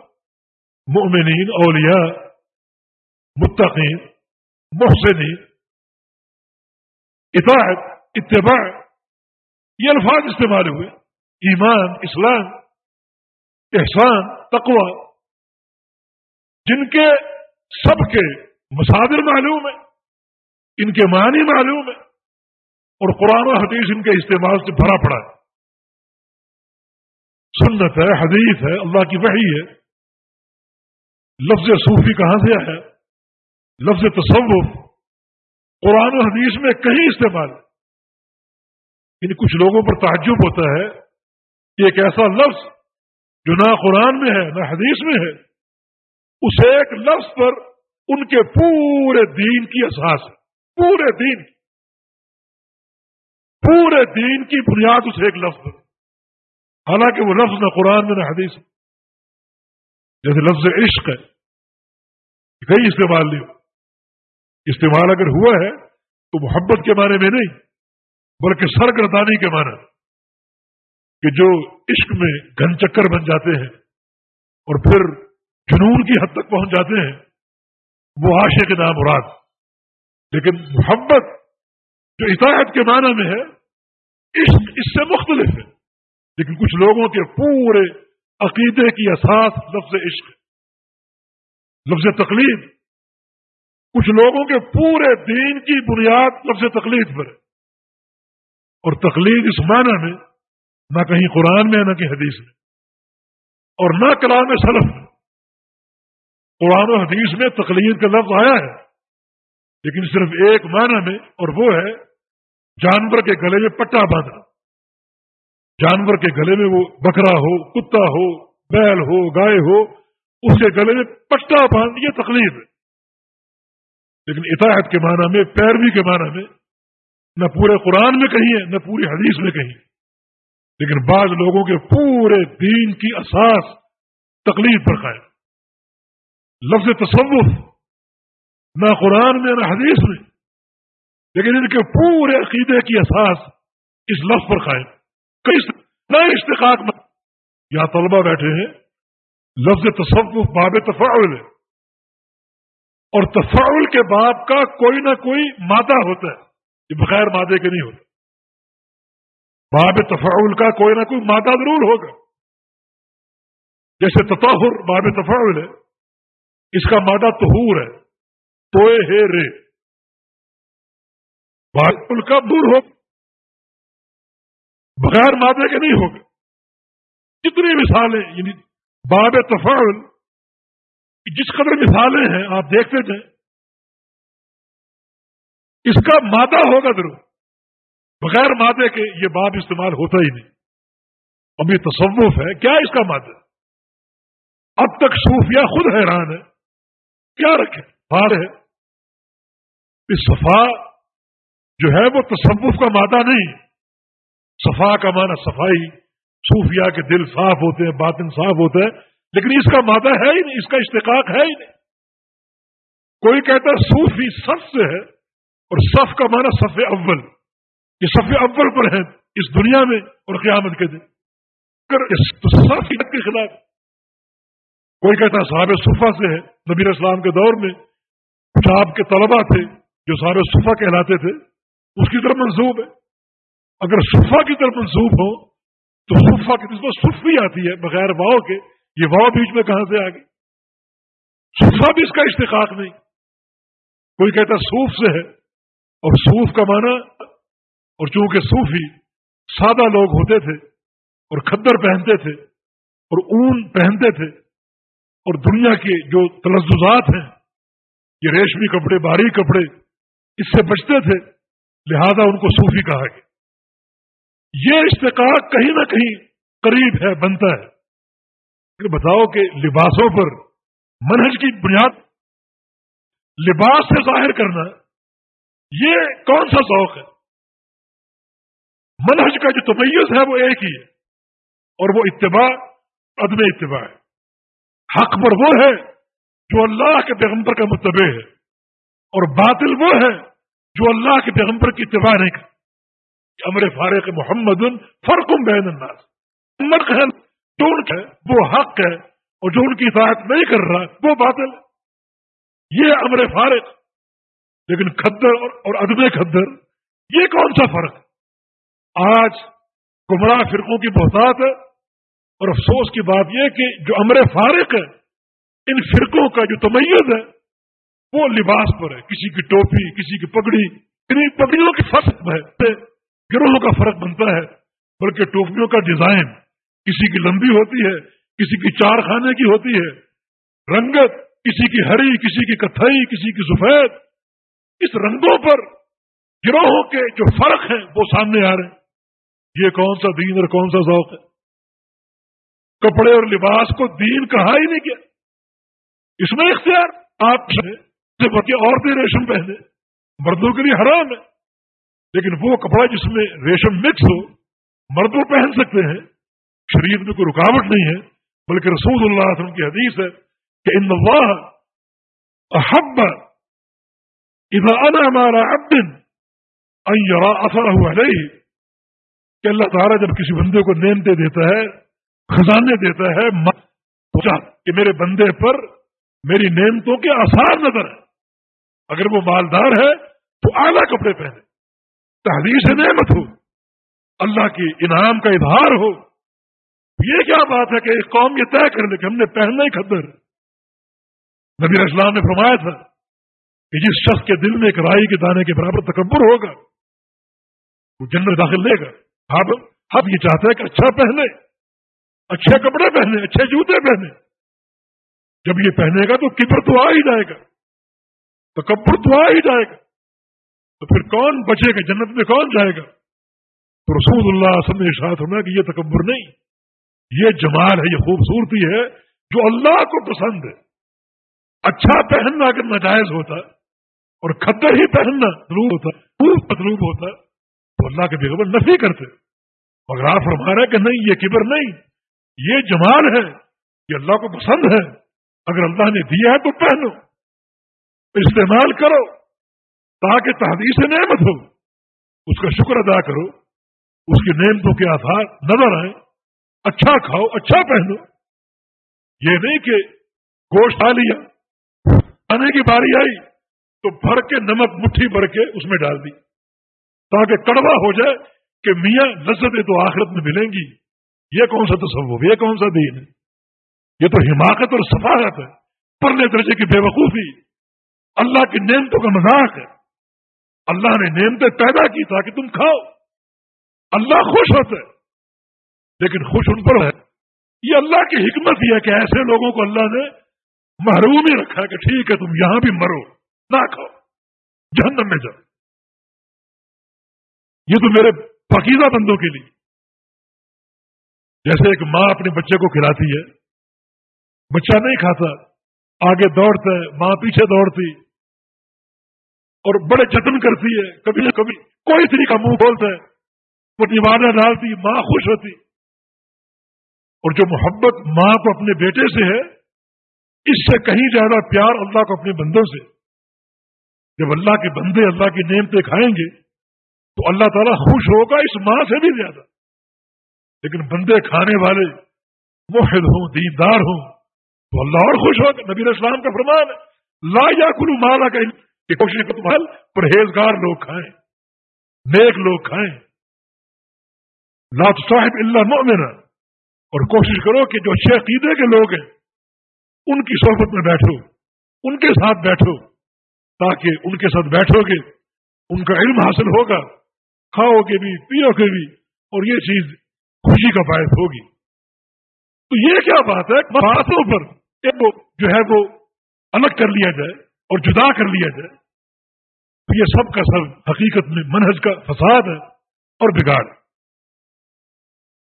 مؤمنین، اولیاء، متقین، محسنین اطاعت اتباع، یہ الفاظ استعمال ہوئے۔ ایمان، اسلام، احسان، تقوی۔ جن کے سب کے مسادر معلوم ہے ان کے معنی معلوم ہے اور قرآن و حدیث ان کے استعمال سے بھرا پڑا ہے۔ سنت ہے، حدیث ہے، اللہ کی وحی ہے۔ لفظ صوفی کہاں سے ہے لفظ تصوف۔ قرآن و حدیث میں کہیں استعمال یعنی کچھ لوگوں پر تعجب ہوتا ہے کہ ایک ایسا لفظ جو نہ قرآن میں ہے، نہ حدیث میں ہے، اس ایک لفظ پر ان کے پورے دین کی احساس ہے۔ پورے دین کی۔ پورے دین کی بنیاد اس ایک لفظ حالانکہ وہ لفظ نہ قرآن میں، نہ حدیث جیسے لفظ عشق ہے، کہیں استعمال نہیں ہو۔ استعمال اگر ہوا ہے تو محبت کے معنی میں نہیں، بلکہ سرگردانی کے معنی کہ جو عشق میں گن چکر بن جاتے ہیں اور پھر جنون کی حد تک پہنچ جاتے ہیں، وہ آشے کے نام مراد لیکن محبت جو اطاعت کے معنی میں ہے اس اس سے مختلف ہے۔ لیکن کچھ لوگوں کے پورے عقیدے کی اساس لفظ عشق لفظ تقلید کچھ لوگوں کے پورے دین کی بنیاد لفظ تقلید پر ہے اور تقلید اس معنی میں نہ کہیں قرآن میں، نہ کہیں حدیث میں۔ اور نہ کلام سلف میں۔ قرآن و حدیث میں تقلید کا لفظ آیا ہے، لیکن صرف ایک معنی میں، اور وہ ہے جانور کے گلے میں پٹا باندھنا۔ جانور کے گلے میں وہ بکرا ہو، کتا ہو، بیل ہو، گائے ہو، اس کے گلے میں پٹا باندھ یہ تقلید ہے۔ لیکن اطاعت کے معنی میں، پیروی کے معنی میں، نہ پورے قرآن میں کہیں ہے نہ پوری حدیث میں کہیں لیکن بعض لوگوں کے پورے دین کی اساس تقلید پر قائم۔ لفظ تصوف، نہ قرآن میں، نہ حدیث میں۔ لیکن ان کے پورے عقیدے کی احساس اس لفظ پر قائم۔ کئی نہ اشتقاق میں۔ یہاں طلبہ بیٹھے ہیں۔ لفظ تصوف باب تفاعل ہے اور تفاعل کے باب کا کوئی نہ کوئی مادہ ہوتا ہے، یہ بغیر مادے کے نہیں ہوتا۔ باب تفاعل کا کوئی نہ کوئی مادہ ضرور ہوگا۔ جیسے تطہر باب تفاعل ہے، اس کا مادہ تہور ہے، توئے ہے رے۔ ان کا دور ہو بغیر مادے کے نہیں ہوگا۔ کتنی مثالیں یعنی باب جس قدر مثالیں ہیں، آپ دیکھتے جائیں اس کا مادہ ہوگا ضرور۔ بغیر مادے کے یہ باب استعمال ہوتا ہی نہیں۔ اب یہ تصوف ہے، کیا اس کا مادہ؟ اب تک صوفیہ خود حیران ہے کیا رکھے ہار ہے۔ اس صفا جو ہے، وہ تصوف کا مادہ نہیں۔ صفا کا معنی صفائی۔ صوفیہ کے دل صاف ہوتے ہیں، باطن صاف ہوتا ہے لیکن اس کا مادہ ہے ہی نہیں، اس کا اشتقاق ہے ہی نہیں۔ کوئی کہتا ہے صوفی صف سے ہے اور صف کا معنی صف اول۔ یہ صف اول پر ہے اس دنیا میں اور قیامت کے دن۔ صف کے خلاف کوئی کہتا ہے صحابہ صفا سے ہے نبیر اسلام کے دور میں کچھ آپ کے طلبا تھے جو صحابہ صفا کہلاتے تھے، اس کی طرف منسوب ہے۔ اگر صفا کی طرف منسوب ہو تو صفا کی طرف صف آتی ہے، بغیر واؤ کے۔ یہ واؤ بیچ میں کہاں سے آ گئی؟ صفا بھی اس کا اشتقاق نہیں۔ کوئی کہتا صوف سے ہے اور صوف کا معنی، اور چونکہ صوفی سادہ لوگ ہوتے تھے، اور کھدر پہنتے تھے، اور اون پہنتے تھے، اور دنیا کے جو تلزات ہیں، یہ ریشمی کپڑے، باریک کپڑے، اس سے بچتے تھے، لہذا ان کو صوفی کہا گیا۔ یہ اشتقاق کہیں نہ کہیں قریب ہے، بنتا ہے۔ بتاؤ کہ لباسوں پر منہج کی بنیاد لباس سے ظاہر کرنا یہ کون سا ذوق ہے؟ منہج کا جو تمیز ہے وہ ایک ہی ہے اور وہ اتباع، عدم اتباع ہے۔ حق پر وہ ہے جو اللہ کے پیغمبر کا متبع ہے اور باطل وہ ہے جو اللہ کے پیغمبر کی اتباع نہیں کر امر فارق محمد فرق بین الناس۔ امر ہے۔ جو ان کا وہ حق ہے، اور جو ان کی اطاعت نہیں کر رہا، وہ باطل یہ امر فارق لیکن کھدر اور عدم کھدر، یہ کون سا فرق ہے؟ آج گمراہ فرقوں کی بہتات ہے، اور افسوس کی بات یہ کہ جو امر فارق ہے، ان فرقوں کا جو تمیز ہے، وہ لباس پر ہے۔ کسی کی ٹوپی، کسی کی پگڑی انہیں پگڑیوں کی فرق ہے۔ گروہوں کا فرق بنتا ہے، بلکہ ٹوپیوں کا ڈیزائن کسی کی لمبی ہوتی ہے، کسی کی چار خانے کی ہوتی ہے، رنگت، کسی کی ہری، کسی کی کتھئی کسی کی سفید، اس رنگوں پر، گروہوں کے جو فرق ہیں، وہ سامنے آ رہے ہیں۔ یہ کون سا دین اور کون سا ذوق ہے؟ کپڑے اور لباس کو دین کہا ہی نہیں کیا اس میں اختیار۔ آپ عورتیں ریشم پہنے۔ مردوں کے لیے حرام ہے۔ لیکن وہ کپڑا جس میں ریشم مکس ہو، مردوں پہن سکتے ہیں۔ شریف میں کوئی رکاوٹ نہیں ہے، بلکہ رسول اللہ علیہ وسلم کی حدیث ہے کہ ان اللہ احب اذا انا ہمارا ابن اثر ہوا نہیں کہ اللہ تعالیٰ جب کسی بندے کو نیمتے دیتا ہے، خزانے دیتا ہے کہ میرے بندے پر میری نعمتوں کے آسار نظر ہے اگر وہ مالدار ہے تو اعلیٰ کپڑے پہنے۔ تحریر سے نعمت ہو۔ اللہ کی انعام کا اظہار ہو۔ یہ کیا بات ہے کہ ایک قوم یہ طے کر لے کہ ہم نے پہننا ہی خدر نبی اسلام نے فرمایا تھا کہ جس شخص کے دل میں ایک رائی کے دانے کے برابر تکبر ہوگا، وہ جنت داخل لے گا۔ اب اب یہ چاہتا ہے کہ اچھا پہنے، اچھے کپڑے پہنے، اچھے جوتے پہنے۔ جب یہ پہنے گا تو کبر تو آ ہی جائے گا تو کپڑ تو آ ہی جائے گا۔ تو پھر کون بچے گا؟ جنت میں کون جائے گا؟ تو رسول اللہ سب نے ہونا کہ یہ تکبر نہیں۔ یہ جمال ہے، یہ خوبصورتی ہے جو اللہ کو پسند ہے۔ اچھا پہننا اگر ناجائز ہوتا اور کھدر ہی پہننا ضرور ہوتا، خوب مطلوب ہوتا، تو اللہ کے بےغبر نفی کرتے۔ مگر آپ فرما رہے کہ نہیں، یہ کبر نہیں۔ یہ جمال ہے یہ اللہ کو پسند ہے۔ اگر اللہ نے دیا ہے تو پہنو۔ استعمال کرو تاکہ تحدیث نعمت ہو۔ اس کا شکر ادا کرو۔ اس کی نعمتوں کے آثار نظر آئے اچھا کھاؤ اچھا پہنو۔ یہ نہیں کہ گوشت آ لیا آنے کی باری آئی تو بھر کے نمک مٹھی بھر کے اس میں ڈال دی، تاکہ کڑوا ہو جائے کہ میاں لذتیں تو آخرت میں ملیں گی۔ یہ کون سا تصور یہ کون سا دین ہے؟ یہ تو حماقت اور سفارت ہے، پرلے درجے کی بے وقوفی۔ اللہ کی نعمتوں کا مذاق ہے۔ اللہ نے نعمتیں پیدا کی تاکہ تم کھاؤ۔ اللہ خوش ہوتا ہے لیکن خوش ان پر ہے۔ یہ اللہ کی حکمت ہی ہے کہ ایسے لوگوں کو اللہ نے محروم ہی رکھا کہ ٹھیک ہے، تم یہاں بھی مرو، نہ کھاؤ، جہنم میں جاؤ۔ یہ تو میرے پقیدہ بندوں کے لیے۔ جیسے ایک ماں اپنے بچے کو کھلاتی ہے، بچہ نہیں کھاتا، آگے دوڑتا ہے، ماں پیچھے دوڑتی، اور بڑے جتن کرتی ہے، کبھی نہ کبھی کوئی طریقہ منہ کھولتا ہے، وہ دیوانہ ڈالتی، ماں خوش ہوتی۔ اور جو محبت ماں کو اپنے بیٹے سے ہے، اس سے کہیں زیادہ پیار اللہ کو اپنے بندوں سے۔ جب اللہ کے بندے اللہ کی نیم پہ کھائیں گے، تو اللہ تعالیٰ خوش ہوگا اس ماں سے بھی زیادہ۔ لیکن بندے کھانے والے موحد ہوں، دیندار ہوں، تو اللہ اور خوش ہوگا۔ نبی اسلام کا فرمان ہے، لا یا کلو مالا کا کوشش تمہل پرہیزگار لوگ کھائیں، نیک لوگ کھائیں۔ لات صاحب اللہ مومن اور کوشش کرو کہ جو اچھے عقیدے کے لوگ ہیں، ان کی صحبت میں بیٹھو، ان کے ساتھ بیٹھو، تاکہ ان کے ساتھ بیٹھو گے، ان کا علم حاصل ہوگا، کھاؤ گے بھی، پیو گے بھی، اور یہ چیز خوشی کا باعث ہوگی۔ تو یہ کیا بات ہے؟ باتوں پر جو ہے وہ الگ کر لیا جائے اور جدا کر لیا جائے۔ تو یہ سب کا سب حقیقت میں منہج کا فساد ہے اور بگاڑ۔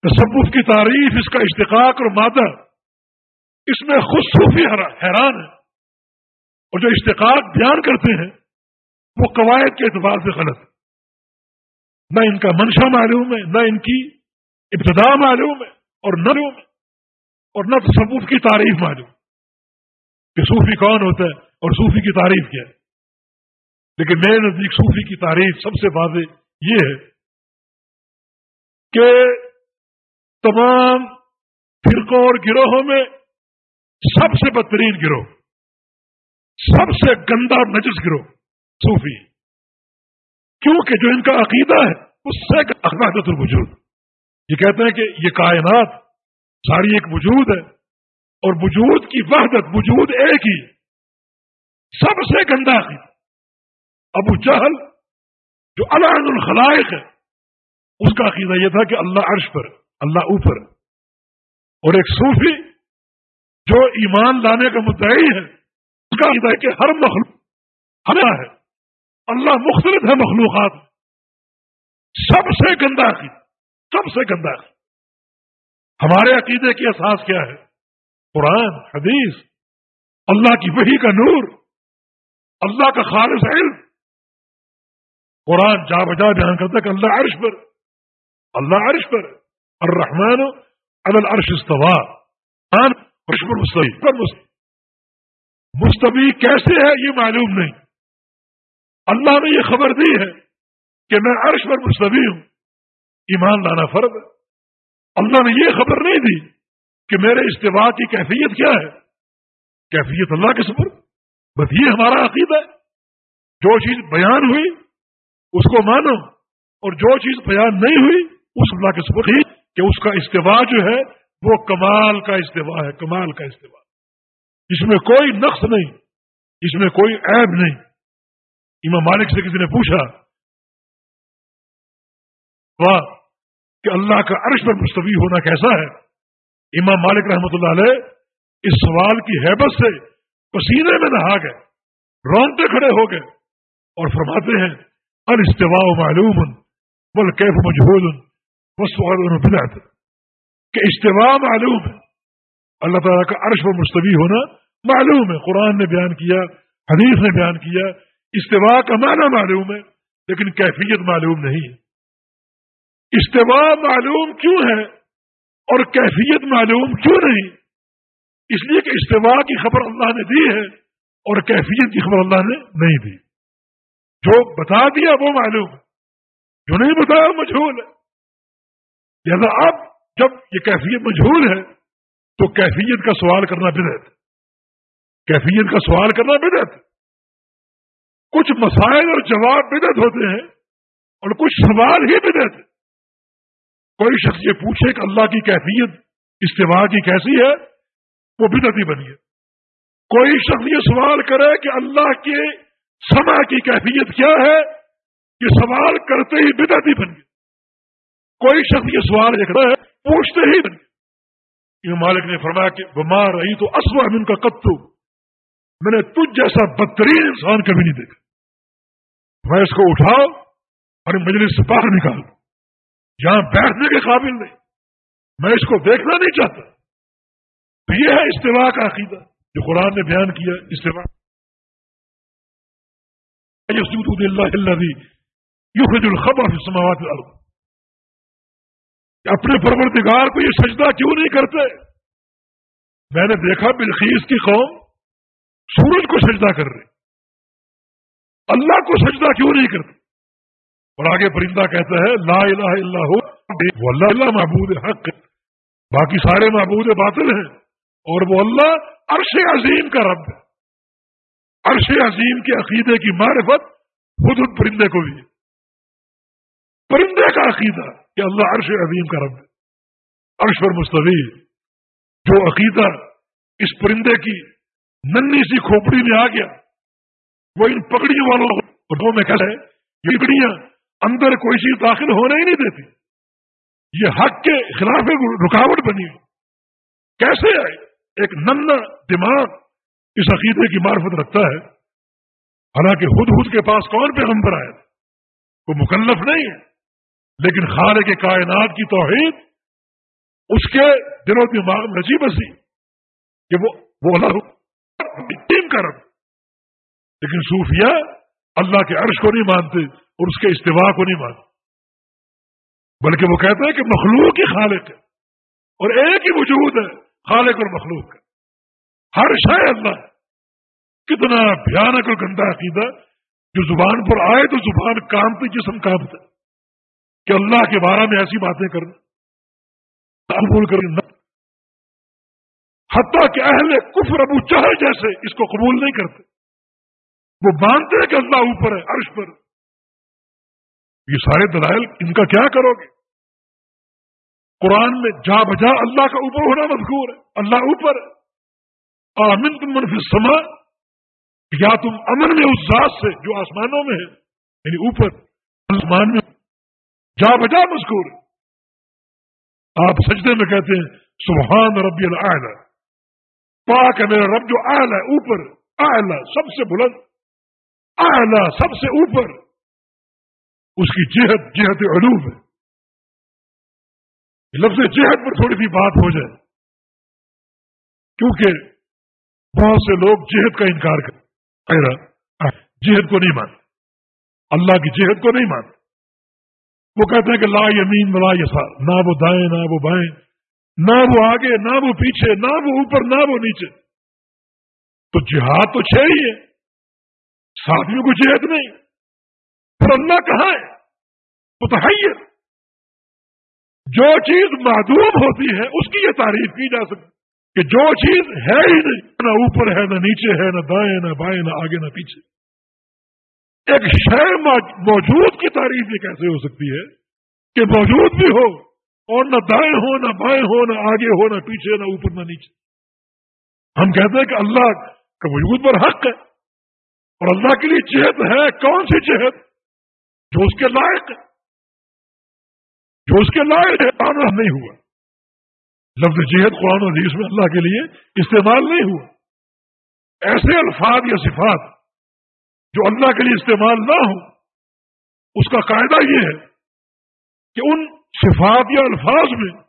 تصوف کی تعریف، اس کا اشتقاق اور مادہ، اس میں خود صوفی حیران ہے اور جو اشتقاق بیان کرتے ہیں، وہ قواعد کے اعتبار سے غلط ہے نہ ان کا منشا معلوم ہے، نہ ان کی ابتدا معلوم ہے اور نہ اور نہ تصوف کی تعریف معلوم کہ صوفی کون ہوتا ہے اور صوفی کی تعریف کیا ہے۔ لیکن میرے نزدیک صوفی کی تعریف سب سے واضح یہ ہے کہ تمام فرقوں اور گروہوں میں سب سے بدترین گروہ، سب سے گندا نجس گروہ صوفی کیونکہ جو ان کا عقیدہ ہے، اس سے اخلاق الوجود۔ یہ کہتے ہیں کہ یہ کائنات ساری ایک وجود ہے اور وجود کی وحدت، وجود ایک ہی۔ سب سے گندا عقیدہ۔ ابو چہل جو اللہ الخلائق ہے، اس کا عقیدہ یہ تھا کہ اللہ عرش پر اللہ اوپر۔ اور ایک صوفی جو ایمان لانے کا مدعی ہے، اس کا ہے کہ ہر مخلوق ہمارا ہے۔ اللہ مختلف ہے مخلوقات۔ سب سے گندا عقیدہ سب سے گندا عقیدہ ہمارے عقیدے کی احساس کیا ہے؟ قرآن، حدیث۔ اللہ کی وحی کا نور۔ اللہ کا خالص علم۔ قرآن جا بجا بیان کرتا کہ اللہ عرش پر۔ اللہ عرش پر۔ الرحمن العرش استوا عرش پر مستوی مستوی. کیسے ہے یہ معلوم نہیں. اللہ نے یہ خبر دی ہے کہ میں عرش پر مستوی ہوں. ایمان لانا فرض ہے. اللہ نے یہ خبر نہیں دی کہ میرے استفاع کی کیفیت کیا ہے. کیفیت اللہ کے سفر بس یہ ہمارا عقیدہ ہے. جو چیز بیان ہوئی، اس کو مانو. اور جو چیز بیان نہیں ہوئی، اس اللہ کے سفر ہی کہ اس کا استفاع جو ہے وہ کمال کا استفاع ہے، کمال کا استفاع اس میں کوئی نقص نہیں، اس میں کوئی عیب نہیں۔ امام مالک سے کسی نے پوچھا، واہ، کہ اللہ کا عرش پر مستوی ہونا کیسا ہے؟ امام مالک رحمۃ اللہ علیہ اس سوال کی حیبت سے پسینے میں نہا گئے، رونتے کھڑے ہو گئے اور فرماتے ہیں، الاستواء معلوم بل کیف مجہول بدعت کہ استواء معلوم. ہے اللہ تعالیٰ کا عرش پر مستوی ہونا معلوم. ہے قرآن نے بیان کیا، حدیث نے بیان کیا استوا کا معنی معلوم ہے، لیکن کیفیت معلوم نہیں ہے. استوا معلوم کیوں ہے اور کیفیت معلوم کیوں نہیں؟ اس لیے کہ استوا کی خبر اللہ نے دی ہے اور کیفیت کی خبر اللہ نے نہیں دی. جو بتا دیا وہ معلوم. ہے جو نہیں بتایا مجھول ہے. لہذا اب جب یہ کیفیت مجھول ہے، تو کیفیت کا سوال کرنا بدت کیفیت کا سوال کرنا بدت کچھ مسائل اور جواب بدت ہوتے ہیں اور کچھ سوال ہی بدت کوئی شخص یہ پوچھے کہ اللہ کی کیفیت استفاع کی کیسی ہے، وہ بدت ہی بنی ہے۔ کوئی شخص یہ سوال کرے کہ اللہ کے سما کی کیفیت کیا ہے، یہ سوال کرتے ہی بدت ہی بن گئے کوئی شخص یہ سوال دیکھ رہا ہے، پوچھتے ہی بن گئے مالک نے فرمایا کہ بیمار رہی تو اسوا من کا کتو میں نے تجھ جیسا بدترین انسان کبھی نہیں دیکھا۔ میں اس کو اٹھاؤ اور مجلس سے باہر نکال یہاں بیٹھنے کے قابل نہیں۔ میں اس کو دیکھنا نہیں چاہتا۔ تو یہ ہے استفاع کا عقیدہ۔ جو قرآن نے بیان کیا استفاع اللہ یخرج الخبر فی السماوات والارض۔ اپنے پرورتگار کو یہ سجدہ کیوں نہیں کرتے؟ میں نے دیکھا بلخیز کی قوم سورج کو سجدہ کر رہے اللہ کو سجدہ کیوں نہیں کرتے؟ اور آگے پرندہ کہتا ہے، لا الہ الا ہو وہ اللہ اللہ محبود حق۔ باقی سارے محبود باطل ہیں۔ اور وہ اللہ عرش عظیم کا رب ہے۔ عرش عظیم کے عقیدے کی معرفت خود ان پرندے کو بھی پرندے کا عقیدہ۔ کہ اللہ عرش عظیم کا رب ہے، عرش پر مستوی جو عقیدہ اس پرندے کی ننی سی کھوپڑی میں آ گیا، وہ ان پکڑیوں والوں میں کہہ یہ پکڑیاں اندر کوئی چیز داخل ہونے ہی نہیں دیتی۔ یہ حق کے خلاف رکاوٹ بنی کیسے آئے؟ ایک ننا دماغ اس عقیدے کی معرفت رکھتا ہے۔ حالانکہ خود خود کے پاس کون پیغمبر آئے وہ مکلف نہیں ہے۔ لیکن خالق کے کائنات کی توحید، اس کے دلوں دماغ میں عجیب ہسی کہ وہ وہ اللہ کر لیکن صوفیہ اللہ کے عرش کو نہیں مانتے اور اس کے استفاع کو نہیں مانتے۔ بلکہ وہ کہتے ہیں کہ مخلوق ہی خالق ہے، اور ایک ہی وجود ہے، خالق اور مخلوق ہے۔ ہر شے اللہ ہے۔ کتنا بھیانک اور گندا عقیدہ، جو زبان پر آئے تو زبان کامتی جسم کامتا کہ اللہ کے بارے میں ایسی باتیں کرنا قبول کرنا حتیٰ کہ اہل کفر ابو چہر جیسے اس کو قبول نہیں کرتے۔ وہ مانتے ہیں کہ اللہ اوپر ہے، عرش پر۔ یہ سارے دلائل ان کا کیا کرو گے؟ قرآن میں جا بجا اللہ کا اوپر ہونا مذکور ہے، اللہ اوپر ہے۔ آمن تم منفی سما یا تم امن میں اس ذات سے جو آسمانوں میں ہے یعنی اوپر۔ آسمان میں جا بجا مذکور۔ آپ سجدے میں کہتے ہیں، سبحان ربی اللہ پاک ہے میرا رب جو آئل ہے، اوپر۔ آئلہ سب سے بلند۔ آئلہ سب سے اوپر۔ اس کی جہت جہت علوم ہے۔ لفظ جہت پر تھوڑی سی بات ہو جائے۔ کیونکہ بہت سے لوگ جہد کا انکار کر جہد کو نہیں مانتے۔ اللہ کی جہد کو نہیں مانتے۔ وہ کہتے ہیں کہ لا یمین لا یسا نہ وہ دائیں، نہ وہ بائیں، نہ وہ آگے، نہ وہ پیچھے، نہ وہ اوپر، نہ وہ نیچے۔ تو جہاد تو چھ ہی ہے، ساتھیوں کو جہد نہیں پھر اللہ کہاں ہے؟ وہ تو ہے جو چیز معدوم ہوتی ہے، اس کی یہ تعریف کی جا سکتی کہ جو چیز ہے ہی نہیں، نہ اوپر ہے، نہ نیچے ہے، نہ دائیں، نہ بائیں، نہ آگے، نہ پیچھے۔ ایک شہر موجود کی تعریف یہ کیسے ہو سکتی ہے کہ موجود بھی ہو اور نہ دائیں ہو نہ بائیں ہو نہ آگے ہو نہ پیچھے، نہ اوپر، نہ نیچے۔ ہم کہتے ہیں کہ اللہ کا وجود پر حق ہے اور اللہ کے لیے چہت ہے کون سی چہت؟ جو اس کے لائق ہے۔ جو اس کے لائق ہے آنا نہیں ہوا۔ لفظ جہد قرآن حدیث میں اللہ کے لیے استعمال نہیں ہوا۔ ایسے الفاظ یا صفات جو اللہ کے لیے استعمال نہ ہو، اس کا قاعدہ یہ ہے کہ ان صفات یا الفاظ میں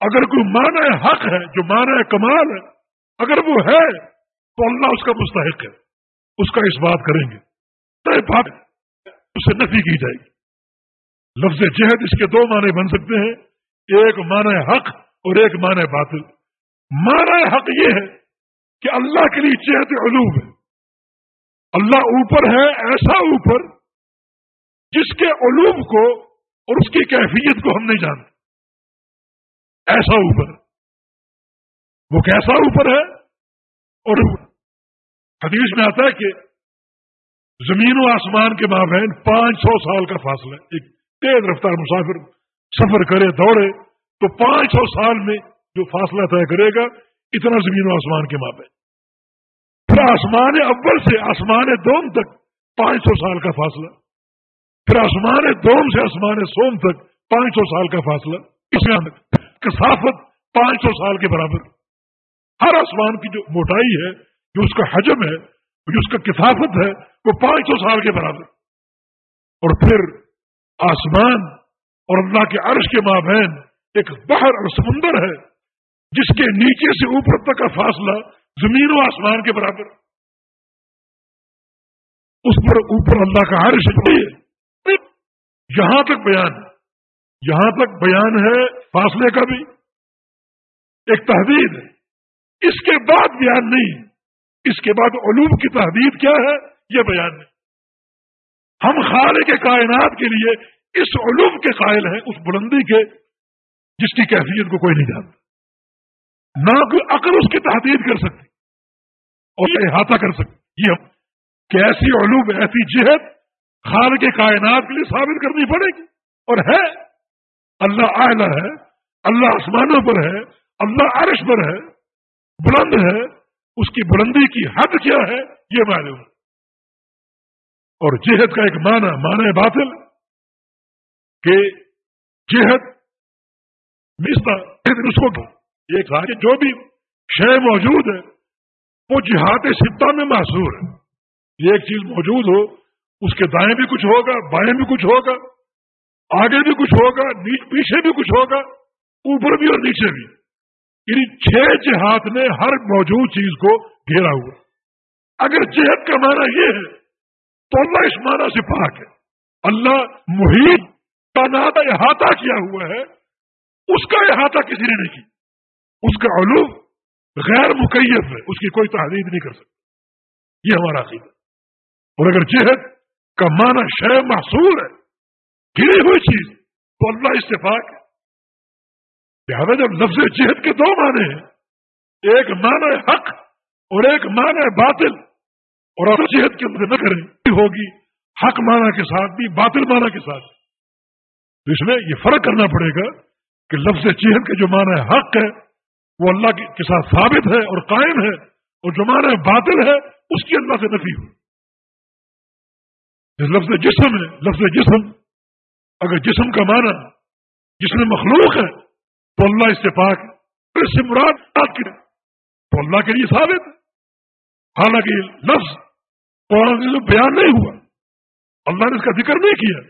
اگر کوئی معنی حق ہے، جو معنی کمال ہے، اگر وہ ہے، تو اللہ اس کا مستحق ہے۔ اس کا اس بات کریں گے۔ طے بات اسے نفی کی جائے گی۔ لفظ جہد اس کے دو معنی بن سکتے ہیں۔ ایک معنی حق اور ایک معنی باطل۔ معنی حق یہ ہے کہ اللہ کے لیے چہت علوم ہے۔ اللہ اوپر ہے، ایسا اوپر جس کے علوم کو اور اس کی کیفیت کو ہم نہیں جانتے۔ ایسا اوپر۔ وہ کیسا اوپر ہے؟ اور حدیث میں آتا ہے کہ زمین و آسمان کے مابین پانچ سو سال کا فاصلہ ایک تیز رفتار مسافر سفر کرے، دوڑے، تو پانچ سو سال میں جو فاصلہ طے کرے گا، اتنا زمین و آسمان کے مابین۔ پھر آسمان اول سے آسمان دوم تک پانچ سو سال کا فاصلہ۔ پھر آسمان دوم سے آسمان سوم تک پانچ سو سال کا فاصلہ۔ اس میں کسافت پانچ سو سال کے برابر۔ ہر آسمان کی جو موٹائی ہے، جو اس کا حجم ہے، جو اس کا کسافت ہے، وہ پانچ سو سال کے برابر۔ اور پھر آسمان اور اللہ کے عرش کے مابین ایک بحر اور سمندر ہے، جس کے نیچے سے اوپر تک کا فاصلہ زمین و آسمان کے برابر۔ اس پر اوپر اللہ کا عرش ہے۔ یہاں تک بیان یہاں تک بیان ہے فاصلے کا بھی۔ ایک تحدید ہے۔ اس کے بعد بیان نہیں۔ اس کے بعد علوم کی تحدید کیا ہے؟ یہ بیان نہیں ہم خالے کے کائنات کے لیے اس علوم کے قائل ہیں، اس بلندی کے، جس کی کیفیت کو کوئی نہیں جانتا۔ نہ کوئی عقل اس کی تحدید کر سکتی۔ اور احاطہ کر سکتی یہ کیسی علوم، ایسی جہت خال کے کائنات کے لیے ثابت کرنی پڑے گی۔ اور ہے، اللہ آئلہ ہے، اللہ آسمانوں پر ہے، اللہ عرش پر ہے، بلند ہے۔ اس کی بلندی کی حد کیا ہے، یہ معلوم اور جہد کا ایک معنی معنی باطل، کہ جہد مستا اس کو ایک جو بھی شے موجود ہے وہ جہاد سطح میں محصور ہے۔ یہ ایک چیز موجود ہو، اس کے دائیں بھی کچھ ہوگا، بائیں بھی کچھ ہوگا، آگے بھی کچھ ہوگا پیچھے بھی کچھ ہوگا، اوپر بھی اور نیچے بھی۔ یعنی چھ جہات نے ہر موجود چیز کو گھیرا ہوا۔ اگر جہت کا معنی یہ ہے، تو اللہ اس معنی سے پاک ہے۔ اللہ محیط کا ناتا احاطہ کیا ہوا ہے، اس کا احاطہ کسی نے نہیں کی اس کا علوم غیر مقیف ہے اس کی کوئی تحریر نہیں کر سکتا۔ یہ ہمارا عقیدہ۔ اور اگر جہد کا معنی شے محصول ہے گری ہوئی چیز، تو اللہ استفاق ہے۔ لہٰذا جب لفظ جہد کے دو معنی ہیں، ایک معنی حق اور ایک معنی باطل، اور اگر جہد کے اندر نہ کریں ہوگی حق معنی کے ساتھ بھی، باطل معنی کے ساتھ تو اس میں یہ فرق کرنا پڑے گا کہ لفظ جہد کے جو معنی حق ہے وہ اللہ کے ساتھ ثابت ہے اور قائم ہے اور جو معنی باطل ہے، اس کی اللہ سے نفی ہو جس لفظ جسم ہے، لفظ جسم، اگر جسم کا معنی جس میں مخلوق ہے، تو اللہ اس سے پاک اس سے مراد بات تو اللہ کے لیے ثابت ہے۔ حالانکہ لفظ قرآن بیان نہیں ہوا۔ اللہ نے اس کا ذکر نہیں کیا۔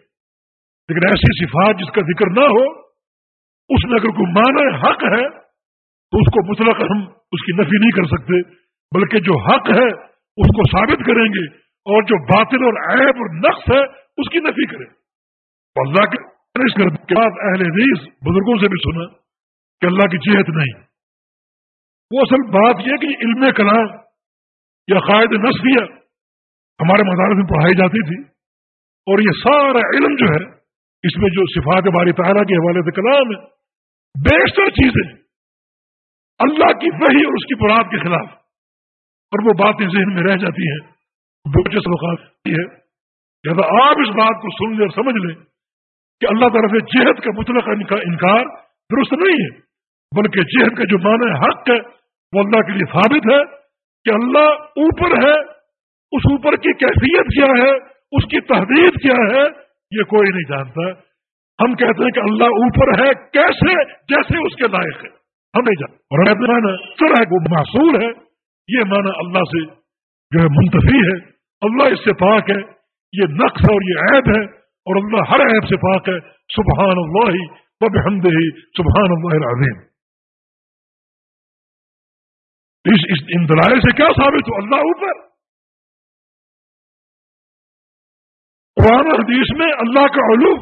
لیکن ایسی صفات جس کا ذکر نہ ہو، اس میں اگر کوئی معنی حق ہے تو اس کو مطلق ہم اس کی نفی نہیں کر سکتے، بلکہ جو حق ہے اس کو ثابت کریں گے اور جو باطل اور عیب اور نقص ہے اس کی نفی کریں۔ اللہ کے بعد اہل حدیث بزرگوں سے بھی سنا کہ اللہ کی جہت نہیں۔ وہ اصل بات یہ کہ علم کلام یا قائد نصفیہ ہمارے مدارس میں پڑھائی جاتی تھی۔ اور یہ سارا علم جو ہے، اس میں جو صفات باری تعالیٰ کے حوالے سے کلام ہے، بیشتر چیزیں اللہ کی وحی اور اس کی براد کے خلاف۔ اور وہ باتیں ذہن میں رہ جاتی ہیں۔ بوجھ ہے لہٰذا آپ اس بات کو سن لیں اور سمجھ لیں کہ اللہ تعالیٰ سے جہد کا مطلق انکار درست نہیں ہے، بلکہ جہد کا جو معنی حق ہے، وہ اللہ کے لیے ثابت ہے کہ اللہ اوپر ہے، اس اوپر کی کیفیت کیا ہے، اس کی تحدید کیا ہے، یہ کوئی نہیں جانتا۔ ہم کہتے ہیں کہ اللہ اوپر ہے کیسے؟ جیسے اس کے لائق ہے۔ ہمیشہ اور مانا ہے وہ معصول ہے۔ یہ مانا اللہ سے جو ہے منتفی ہے۔ اللہ اس سے پاک ہے۔ یہ نقص اور یہ عیب ہے۔ اور اللہ ہر عیب سے پاک ہے۔ سبحان اللہ ہی بحمد ہی سبحان اللہ العظیم۔ اس ان دلائل سے کیا ثابت ہو؟ اللہ اوپر۔ قرآن حدیث میں اللہ کا علوم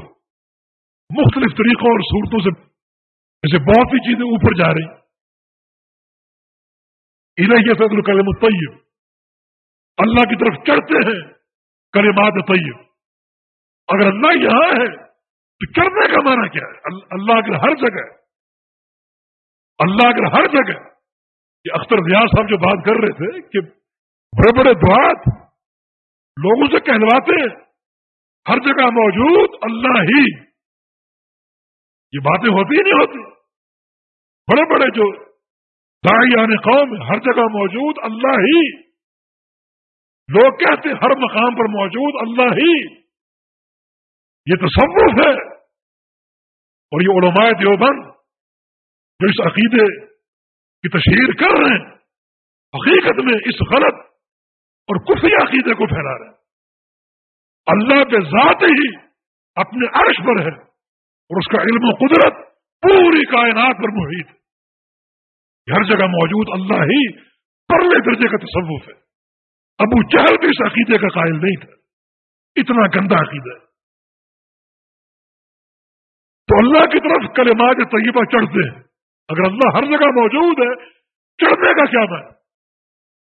مختلف طریقوں اور صورتوں سے ایسے بہت سی چیزیں اوپر جا رہی الہی صدر الکلم طیب۔ اللہ کی طرف چڑھتے ہیں کلمات طیب۔ اگر اللہ یہاں ہے تو چڑھنے کا معنی کیا ہے؟ اللہ اگر ہر جگہ اللہ اگر ہر جگہ یہ اختر ریاض صاحب جو بات کر رہے تھے کہ بڑے بڑے دعات لوگوں سے کہلواتے ہیں، ہر جگہ موجود، اللہ ہی۔ یہ باتیں ہوتی ہی نہیں ہوتی۔ بڑے بڑے جو دائی قوم ہر جگہ موجود، اللہ ہی۔ لوگ کہتے ہیں ہر مقام پر موجود، اللہ ہی۔ یہ تصوف ہے۔ اور یہ علماء دیوبند جو اس عقیدے کی تشہیر کر رہے ہیں، حقیقت میں اس غلط اور کفی عقیدے کو پھیلا رہے ہیں۔ اللہ کے ذات ہی اپنے عرش پر ہے۔ اور اس کا علم و قدرت پوری کائنات پر محیط ہے۔ ہر جگہ موجود اللہ ہی پرلے درجے کا تصوف ہے۔ ابو چہل بھی اس عقیدے کا قائل نہیں تھا۔ اتنا گندا عقیدہ ہے۔ تو اللہ کی طرف کلمات طیبہ چڑھتے ہیں۔ اگر اللہ ہر جگہ موجود ہے، چڑھنے کا کیا میں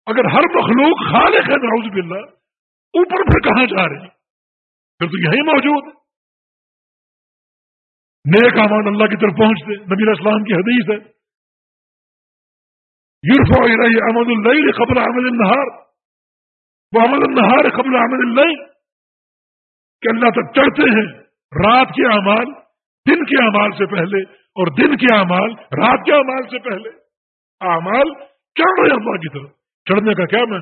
اگر ہر مخلوق خالق ہے، نعوذ باللہ، اوپر پھر کہاں جا رہے ہیں پھر تو یہیں موجود ہے۔ نیک امان اللہ کی طرف پہنچتے نبی اسلام کی حدیث ہے۔ یورف احمد اللہ قبل احمد النہار۔ وہ احمد النہار قبل احمد اللہ کہ اللہ تک چڑھتے ہیں رات کے اعمال، دن کے اعمال سے پہلے۔ اور دن کے اعمال رات کے اعمال سے پہلے۔ اعمال چڑھ رہے اللہ کی طرف؟ چڑھنے کا کیا میں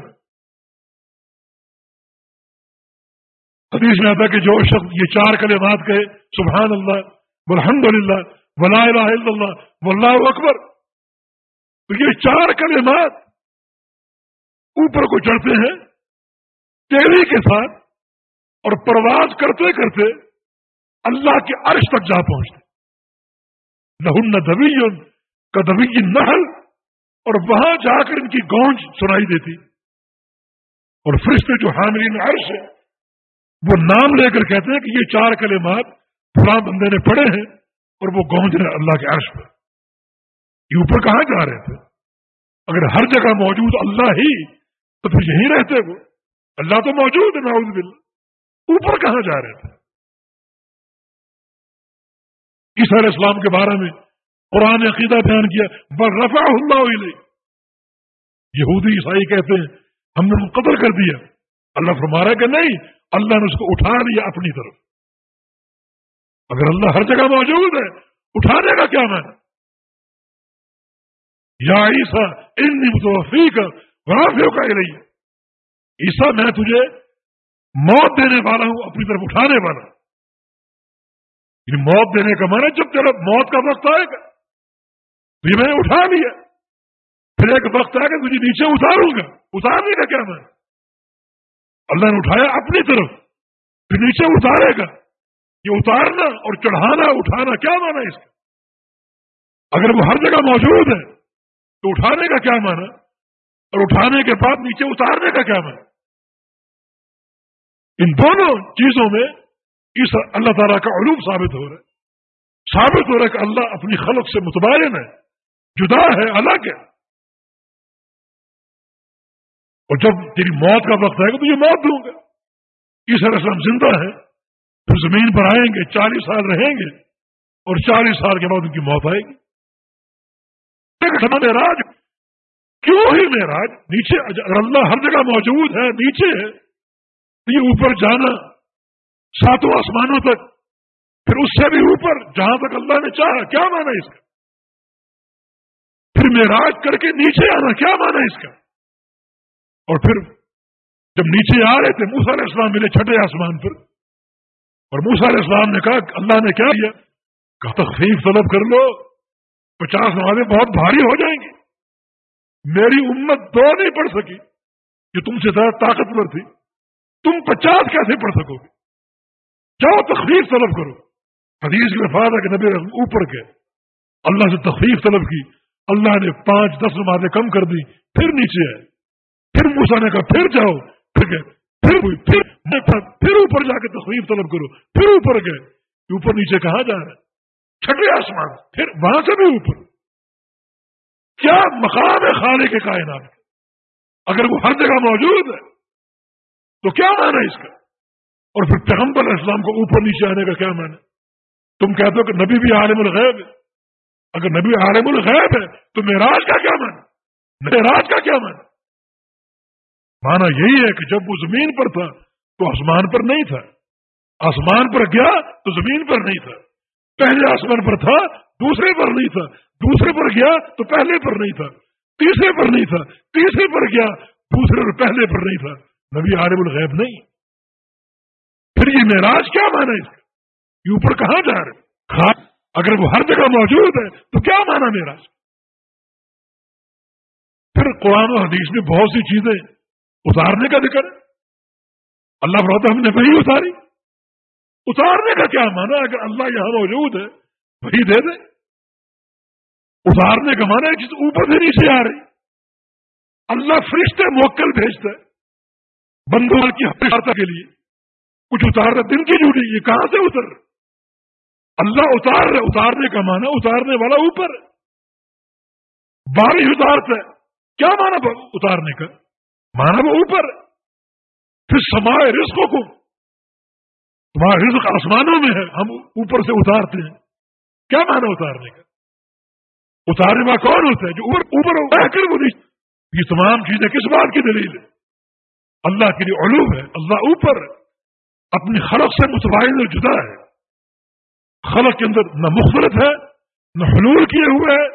حدیث میں آتا کہ جو شخص یہ چار کلمات کہے، سبحان اللہ الحمد للہ ولا الہ الا اللہ، واللہ اکبر۔ تو یہ چار کلمات اوپر کو چڑھتے ہیں، تیری کے ساتھ اور پرواز کرتے کرتے اللہ کے عرش تک جا پہنچتے۔ لہن دبی کا دبی نہل اور وہاں جا کر ان کی گونج سنائی دیتی۔ اور فرشتے جو حاملین عرش ہے وہ نام لے کر کہتے ہیں کہ یہ چار کلمات فلاں بندے نے پڑھے ہیں اور وہ گونج رہے اللہ کے عرش پر۔ یہ اوپر کہاں جا رہے تھے؟ اگر ہر جگہ موجود اللہ ہی، تو پھر یہیں رہتے وہ۔ اللہ تو موجود ہے ناؤز باللہ۔ اوپر کہاں جا رہے تھے؟ عیسیٰ علیہ السلام کے بارے میں قرآن عقیدہ بیان کیا بر رفا اللہ علیہ یہودی عیسائی کہتے ہیں، ہم نے قتل کر دیا۔ اللہ فرما رہا کہ نہیں، اللہ نے اس کو اٹھا لیا اپنی طرف۔ اگر اللہ ہر جگہ موجود ہے اٹھانے کا کیا مانا یا عیسا ان متوفی کا رافیوں کا ہی رہی عیسا میں تجھے موت دینے والا ہوں، اپنی طرف اٹھانے والا۔ یعنی موت دینے کا مانا جب تیرا موت کا وقت آئے گا۔ تو یہ میں نے اٹھا لیا۔ پھر ایک وقت آئے گا، تجھے نیچے اتاروں گا۔ اتارنے کا کیا مانا اللہ نے اٹھایا اپنی طرف، پھر نیچے اتارے گا۔ یہ اتارنا اور چڑھانا، اٹھانا، کیا مانا اس کا؟ اگر وہ ہر جگہ موجود ہے، تو اٹھانے کا کیا مانا اور اٹھانے کے بعد نیچے اتارنے کا کیا مانا ان دونوں چیزوں میں اس اللہ تعالیٰ کا علوم ثابت ہو رہا ہے۔ ثابت ہو رہا ہے کہ اللہ اپنی خلق سے متبادل ہے، جدا ہے، الگ ہے۔ اور جب تیری موت کا وقت آئے گا تو یہ موت دوں گا۔ اس اسلام زندہ ہے پھر زمین پر آئیں گے، چالیس سال رہیں گے اور چالیس سال کے بعد ان کی موت آئے گی۔ راج، کیوں ہی میراج نیچے، اگر اللہ ہر جگہ موجود ہے، نیچے ہے یہ اوپر جانا، ساتوں آسمانوں تک، پھر اس سے بھی اوپر، جہاں تک اللہ نے چاہا، کیا مانا اس کا؟ پھر میراج کر کے نیچے آنا، کیا مانا اس کا؟ اور پھر جب نیچے آ رہے تھے موسا علیہ السلام ملے چھٹے آسمان پر اور موسا علیہ السلام نے کہا، اللہ نے کیا کیا؟ کہا، تخفیف طلب کر لو، پچاس نمازیں بہت بھاری ہو جائیں گی۔ میری امت دو نہیں پڑھ سکی جو تم سے زیادہ طاقتور تھی۔ تم پچاس کیسے پڑھ سکو گے؟ جاؤ تخفیف طلب کرو۔ حدیث کے فائدہ کہ نبی اوپر کے اللہ سے تخفیف طلب کی۔ اللہ نے پانچ، دس نمازیں کم کر دی پھر نیچے آئے۔ پھر موسا نے کہا، پھر جاؤ، پھر گئے۔ پھر پھر پھر اوپر جا کے تصویر طلب کرو۔ پھر اوپر گئے۔ اوپر نیچے کہاں جا رہے چھٹے آسمان۔ پھر وہاں سے بھی اوپر۔ کیا مقام ہے خانے کے کائنات اگر وہ ہر جگہ موجود ہے، تو کیا مانا اس کا؟ اور پھر پیغمبر اسلام کو اوپر نیچے آنے کا کیا مانا تم کہتے ہو کہ نبی بھی عالم الغیب ہے۔ اگر نبی عالم الغیب ہے، تو میراج کا کیا مانا میراج کا کیا مانا مانا یہی ہے کہ جب وہ زمین پر تھا تو آسمان پر نہیں تھا۔ آسمان پر گیا تو زمین پر نہیں تھا۔ پہلے آسمان پر تھا، دوسرے پر نہیں تھا۔ دوسرے پر گیا تو پہلے پر نہیں تھا۔ تیسرے پر نہیں تھا۔ تیسرے پر گیا، دوسرے پر پہلے پر نہیں تھا۔ نبی عالم الغیب نہیں۔ پھر یہ معراج کیا مانا اس کا؟ یہ اوپر کہاں جا رہے؟ اگر وہ ہر جگہ موجود ہے تو کیا مانا معراج؟ پھر قرآن و حدیث میں بہت سی چیزیں اتارنے کا ذکر ہے۔ اللہ فرماتا ہم نے وہی اتاری۔ اتارنے کا کیا مانا اگر اللہ یہاں موجود ہے، وہی دے دے۔ اتارنے کا مانا ہے جس اوپر سے نیچے آ رہی۔ اللہ فرشتے، موکل بھیجتا ہے۔ بندوں کی حفاظت کے لیے۔ کچھ اتار رہا دن کی جھوٹی یہ کہاں سے اتر اللہ اتار رہے اتارنے کا مانا اتارنے والا اوپر بارش اتارتا ہے۔ کیا مانا اتارنے کا؟ مانا وہ اوپر، پھر سمائے رزقوں کو۔ تمہارا رزق آسمانوں میں ہے، ہم اوپر سے اتارتے ہیں۔ کیا مانا اتارنے کا؟ اتارنے والا کون ہوتا ہے؟ جو اوپر اوپر کر وہ نہیں۔ یہ تمام چیزیں کس بات کی دلیل ہے اللہ کے لیے علوم ہے، اللہ اوپر اپنی خلق سے متبادل جدا ہے۔ خلق کے اندر نہ مختلف ہے، نہ حلول کیے ہوئے ہیں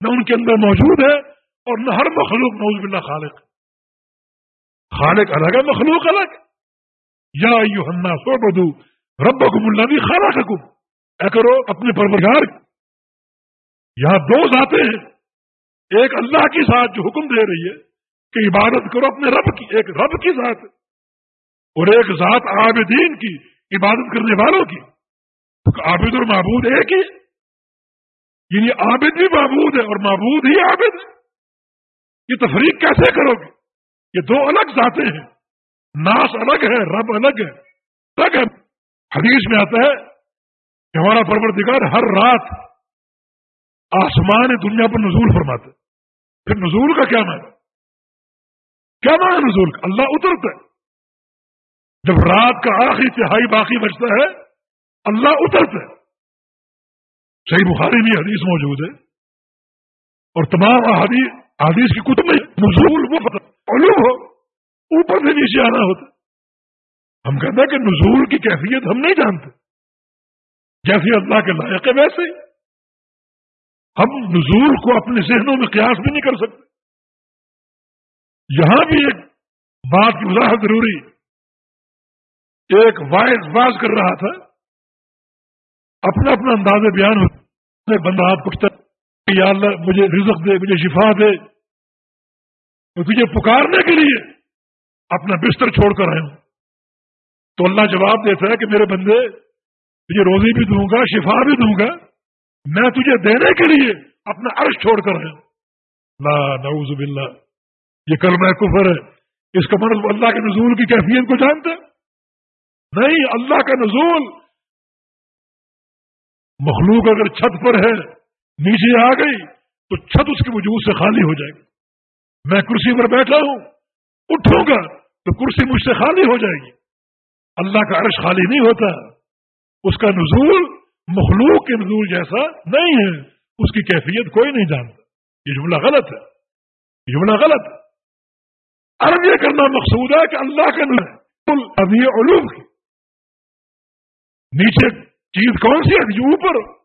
نہ ان کے اندر موجود ہے، اور نہ ہر مخلوق نوز باللہ خالق۔ خالق الگ ہے، مخلوق الگ یا یو سو بدو رب اللہ بھی خالہ حکم اے کرو اپنے پروردگار یہاں دو ذاتیں ہیں۔ ایک اللہ کی ذات جو حکم دے رہی ہے کہ عبادت کرو اپنے رب کی، ایک رب کی ذات اور ایک ذات عابدین کی، عبادت کرنے والوں کی۔ عابد اور معبود ایک ہی۔ یعنی عابد بھی معبود ہے اور معبود ہی عابد ہے۔ یہ تفریق کیسے کرو گے؟ یہ دو الگ ذاتیں ہیں۔ ناس الگ ہے، رب الگ ہے۔ الگ ہے۔ حدیث میں آتا ہے کہ ہمارا پروردگار ہر رات آسمان دنیا پر نزول فرماتے پھر نزول کا کیا مانا کیا مانا نزول کا؟ اللہ اترتا ہے۔ جب رات کا آخری تہائی باقی بچتا ہے، اللہ اترتا ہے۔ صحیح بخاری میں حدیث موجود ہے۔ اور تمام حدیث کی کتب میں نزول وہ علوم ہو، اوپر سے نیچے آنا ہوتا۔ ہم کہتے ہیں کہ نزول کی کیفیت ہم نہیں جانتے۔ جیسے اللہ کے لائق ہے ویسے ہی۔ ہم نزول کو اپنے ذہنوں میں قیاس بھی نہیں کر سکتے۔ یہاں بھی ایک بات کی وضاحت ضروری۔ ایک وائز باز کر رہا تھا۔ اپنا اپنا انداز بیان ہوتا بندہ ہاتھ پوچھتا یا اللہ مجھے رزق دے، مجھے شفا دے۔ تجھے پکارنے کے لیے اپنا بستر چھوڑ کر آئے ہوں۔ تو اللہ جواب دیتا ہے کہ میرے بندے، تجھے روزی بھی دوں گا، شفا بھی دوں گا، میں تجھے دینے کے لیے اپنا عرش چھوڑ کر رہا لا، نعوذ باللہ۔ یہ کلمہ کفر ہے۔ اس کا مطلب اللہ کے نزول کی کیفیت کو جانتے نہیں، اللہ کا نزول مخلوق اگر چھت پر ہے، نیچے آ گئی، تو چھت اس کے وجود سے خالی ہو جائے گی۔ میں کرسی پر بیٹھا ہوں، اٹھوں گا تو کرسی مجھ سے خالی ہو جائے گی۔ اللہ کا عرش خالی نہیں ہوتا، اس کا نزول مخلوق کے نزول جیسا نہیں ہے، اس کی کیفیت کوئی نہیں جانتا۔ یہ جملہ غلط ہے۔ یہ جملہ غلط ہے۔ عرب یہ کرنا مقصود ہے کہ اللہ کا نزول ابھی علوم کی نیچے چیز کون سی ہے؟ جو اوپر۔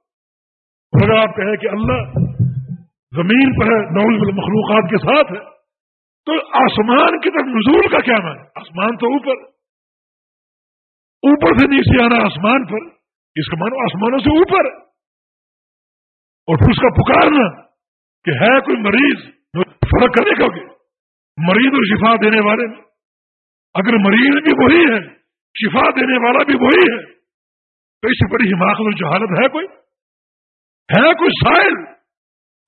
اگر آپ کہیں کہ اللہ زمین پر ہے نول مخلوقات کے ساتھ ہے تو آسمان کی طرف نزول کا کیا مان آسمان تو اوپر. اوپر سے نیچے آنا آسمان پر. اس کا مانو آسمانوں سے اوپر. اور پھر اس کا پکارنا کہ ہے کوئی مریض فرق کرنے کا مریض اور شفا دینے والے. میں اگر مریض بھی وہی ہے، شفا دینے والا بھی وہی ہے، تو اس سے بڑی حماقت اور جہالت ہے کوئی؟ ہے کوئی سائل؟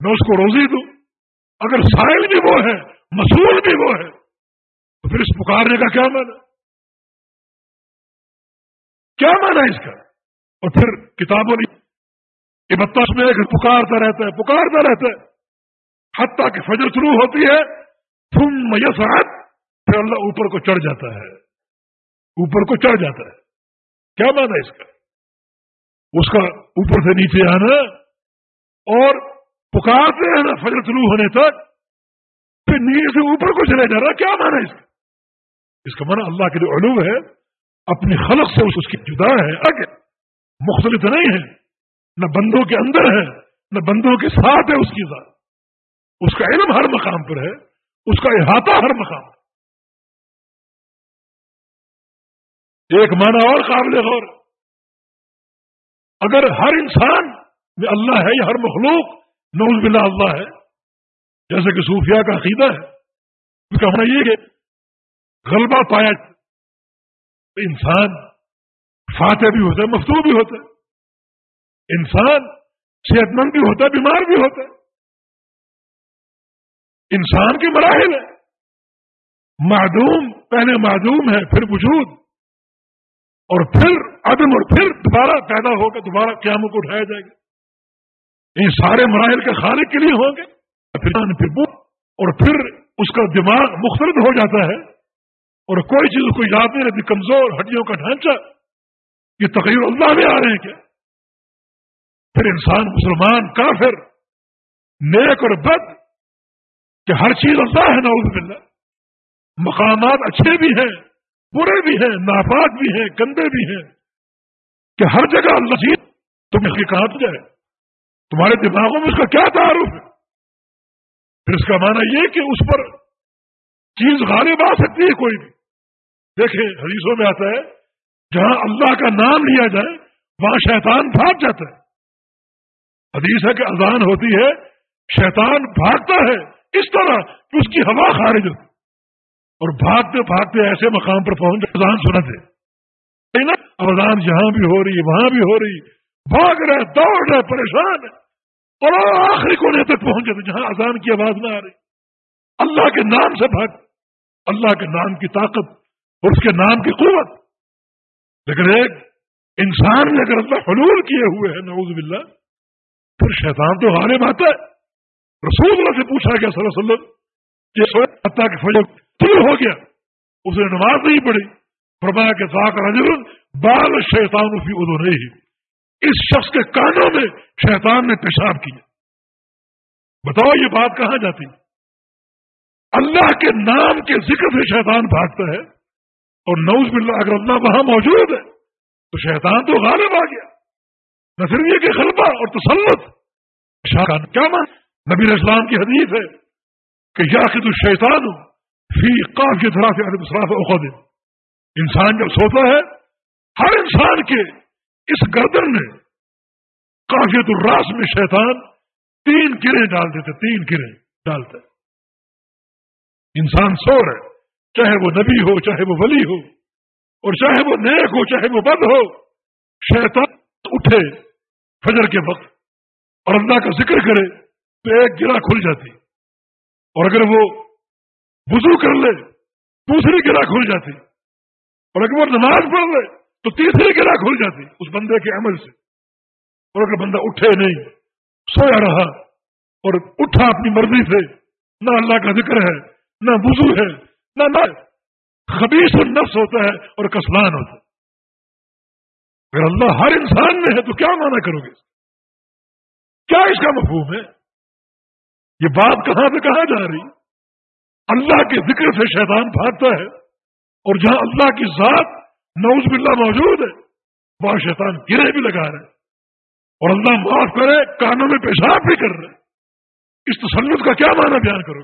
میں اس کو روزی دوں. اگر سائل بھی وہ ہے مصول بھی وہ ہے۔ تو پھر اس پکارنے کا کیا مانا کیا مانا اس کا؟ اور پھر کتابوں نے بتاس میں پکارتا رہتا ہے، پکارتا رہتا ہے۔ حتیٰ کہ فجر شروع ہوتی ہے تم میسرات پھر اللہ اوپر کو چڑھ جاتا ہے۔ اوپر کو چڑھ جاتا ہے۔ کیا مانا اس کا؟ اس کا اوپر سے نیچے آنا اور پکارتے رہنا فجر شروع ہونے تک پھر نیچے سے اوپر کو چلے جا رہا کیا مانا اس کا اس کا مانا اللہ کے جو علوم ہے، اپنی خلق سے اس کی جدا ہے، آگے۔ مختلف نہیں ہے، نہ بندوں کے اندر ہے، نہ بندوں کے ساتھ ہے اس کی ذات۔ اس کا علم ہر مقام پر ہے، اس کا احاطہ ہر مقام۔ ایک معنی اور قابل غور۔ اگر ہر انسان میں اللہ ہے یا ہر مخلوق نوز بلا اللہ ہے جیسے کہ صوفیہ کا عقیدہ ہے، اس کا ہونا یہ کہ غلبہ پایا انسان فاتح بھی ہوتا ہے مفتو بھی ہوتا ہے۔ انسان صحت مند بھی ہوتا ہے، بیمار بھی ہوتا ہے۔ انسان کے مراحل ہے۔ معدوم، پہلے معدوم ہے، پھر وجود۔ اور پھر عدم اور پھر دوبارہ پیدا ہو کر دوبارہ قیاموں کو اٹھایا جائے گا۔ ان سارے مراحل کے خالق کے لیے ہوں گے۔ پھر پھر اور پھر اس کا دماغ مختلف ہو جاتا ہے۔ اور کوئی چیز کو یاد نہیں رہتی، کمزور، ہڈیوں کا ڈھانچہ۔ یہ تقریر اللہ میں آ رہے ہیں کیا؟ پھر انسان مسلمان، کافر، نیک اور بد، کہ ہر چیز اللہ ہے، نعوذ باللہ۔ مقامات اچھے بھی ہیں، برے بھی ہیں، ناپاک بھی ہیں، گندے بھی ہیں۔ کہ ہر جگہ اللہ چیز تم اس کی کہاں جائے؟ تمہارے دماغوں میں اس کا کیا تعارف ہے؟ پھر اس کا معنی یہ کہ اس پر چیز غالب آ سکتی ہے کوئی بھی۔ دیکھیں، حدیثوں میں آتا ہے، جہاں اللہ کا نام لیا جائے، وہاں شیطان بھاگ جاتا ہے۔ حدیث ہے کہ اذان ہوتی ہے، شیطان بھاگتا ہے، اس طرح کہ اس کی ہوا خارج ہوتی اور بھاگتے بھاگتے ایسے مقام پر پہنچ اذان سنا تھے اب اذان جہاں بھی ہو رہی، وہاں بھی ہو رہی، بھاگ رہے، دوڑ رہے، پریشان ہے اور آخری کونے تک پہنچے تھے جہاں اذان کی آواز نہ آ رہی۔ اللہ کے نام سے بھاگ۔ اللہ کے نام کی طاقت اور اس کے نام کی قوت۔ لیکن ایک انسان نے اگر اللہ حلول کیے ہوئے ہیں، نعوذ باللہ، پھر شیطان تو غالب آتا ہے۔ رسول اللہ سے پوچھا گیا صلی اللہ علیہ وسلم کہ کہ فجر طول ہو گیا؟ اس نے نماز نہیں پڑھی۔ فرمایا کہ ذاک رجل بال شیطان فی ادو نہیں اس شخص کے کانوں میں شیطان نے پیشاب کیا۔ بتاؤ یہ بات کہاں جاتی اللہ کے نام کے ذکر سے شیطان بھاگتا ہے اور نوز باللہ، اگر اللہ وہاں موجود ہے، تو شیطان تو غالب آ گیا۔ نظریے کے خلبہ اور تسلط۔ کیا؟ مان نبی اسلام کی حدیث ہے کہ یا کہ تو شیطان ہو فی قاف کی طرح سے انسان جب سوتا ہے، ہر انسان کے اس گردن میں کافیت الراس میں شیطان تین گرے ڈال دیتے، تین گرے ڈالتے۔ انسان سو رہے، چاہے وہ نبی ہو، چاہے وہ ولی ہو، اور چاہے وہ نیک ہو، چاہے وہ بد ہو، شیطان اٹھے فجر کے وقت اور اللہ کا ذکر کرے تو ایک گرا کھل جاتی۔ اور اگر وہ وضو کر لے، دوسری گرا کھل جاتی۔ اور اگر وہ نماز پڑھ لے تو تیسری گرا کھل جاتی اس بندے کے عمل سے۔ اور اگر بندہ اٹھے نہیں، سویا رہا، اور اٹھا اپنی مرضی سے، نہ اللہ کا ذکر ہے، نہ وضو ہے، نہ نہ خبیص نفس ہوتا ہے اور کسلان ہوتا ہے۔ اگر اللہ ہر انسان میں ہے تو کیا مانا کرو گے کیا اس کا مفہوم ہے؟ یہ بات کہاں سے کہاں جا رہی؟ اللہ کے ذکر سے شیطان بھاگتا ہے، اور جہاں اللہ کی ذات نوز باللہ موجود ہے۔ وہاں شیطان گرے بھی لگا رہے اور اللہ معاف کرے، کانوں میں پیشاب بھی کر رہے اس تسلط کا کیا معنی بیان کرو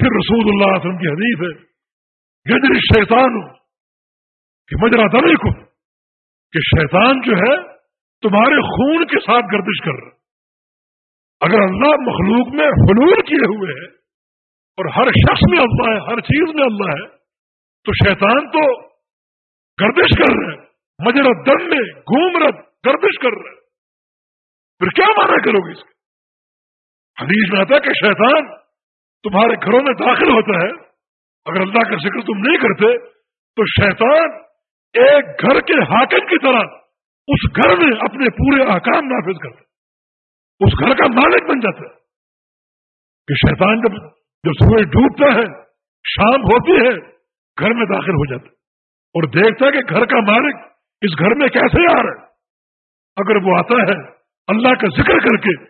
پھر رسول اللہ علیہ وسلم کی حدیث ہے گجر شیطان کہ مجرا دمی کو کہ شیطان جو ہے تمہارے خون کے ساتھ گردش کر رہا اگر اللہ مخلوق میں حلول کیے ہوئے ہے اور ہر شخص میں اللہ ہے، ہر چیز میں اللہ ہے، تو شیطان تو گردش کر رہے ہیں۔ مجرا دم میں گھوم رہا گردش کر رہے پھر کیا مانا کرو گے اس کے؟ حدیث میں آتا ہے کہ شیطان تمہارے گھروں میں داخل ہوتا ہے۔ اگر اللہ کا ذکر تم نہیں کرتے، تو شیطان ایک گھر کے حاکم کی طرح اس گھر میں اپنے پورے آکام نافذ کرتا اس گھر کا مالک بن جاتا ہے۔ کہ شیطان جب جب سورج ڈوبتا ہے، شام ہوتی ہے، گھر میں داخل ہو جاتا ہے۔ اور دیکھتا ہے کہ گھر کا مالک اس گھر میں کیسے آ رہا ہے۔ اگر وہ آتا ہے اللہ کا ذکر کر کے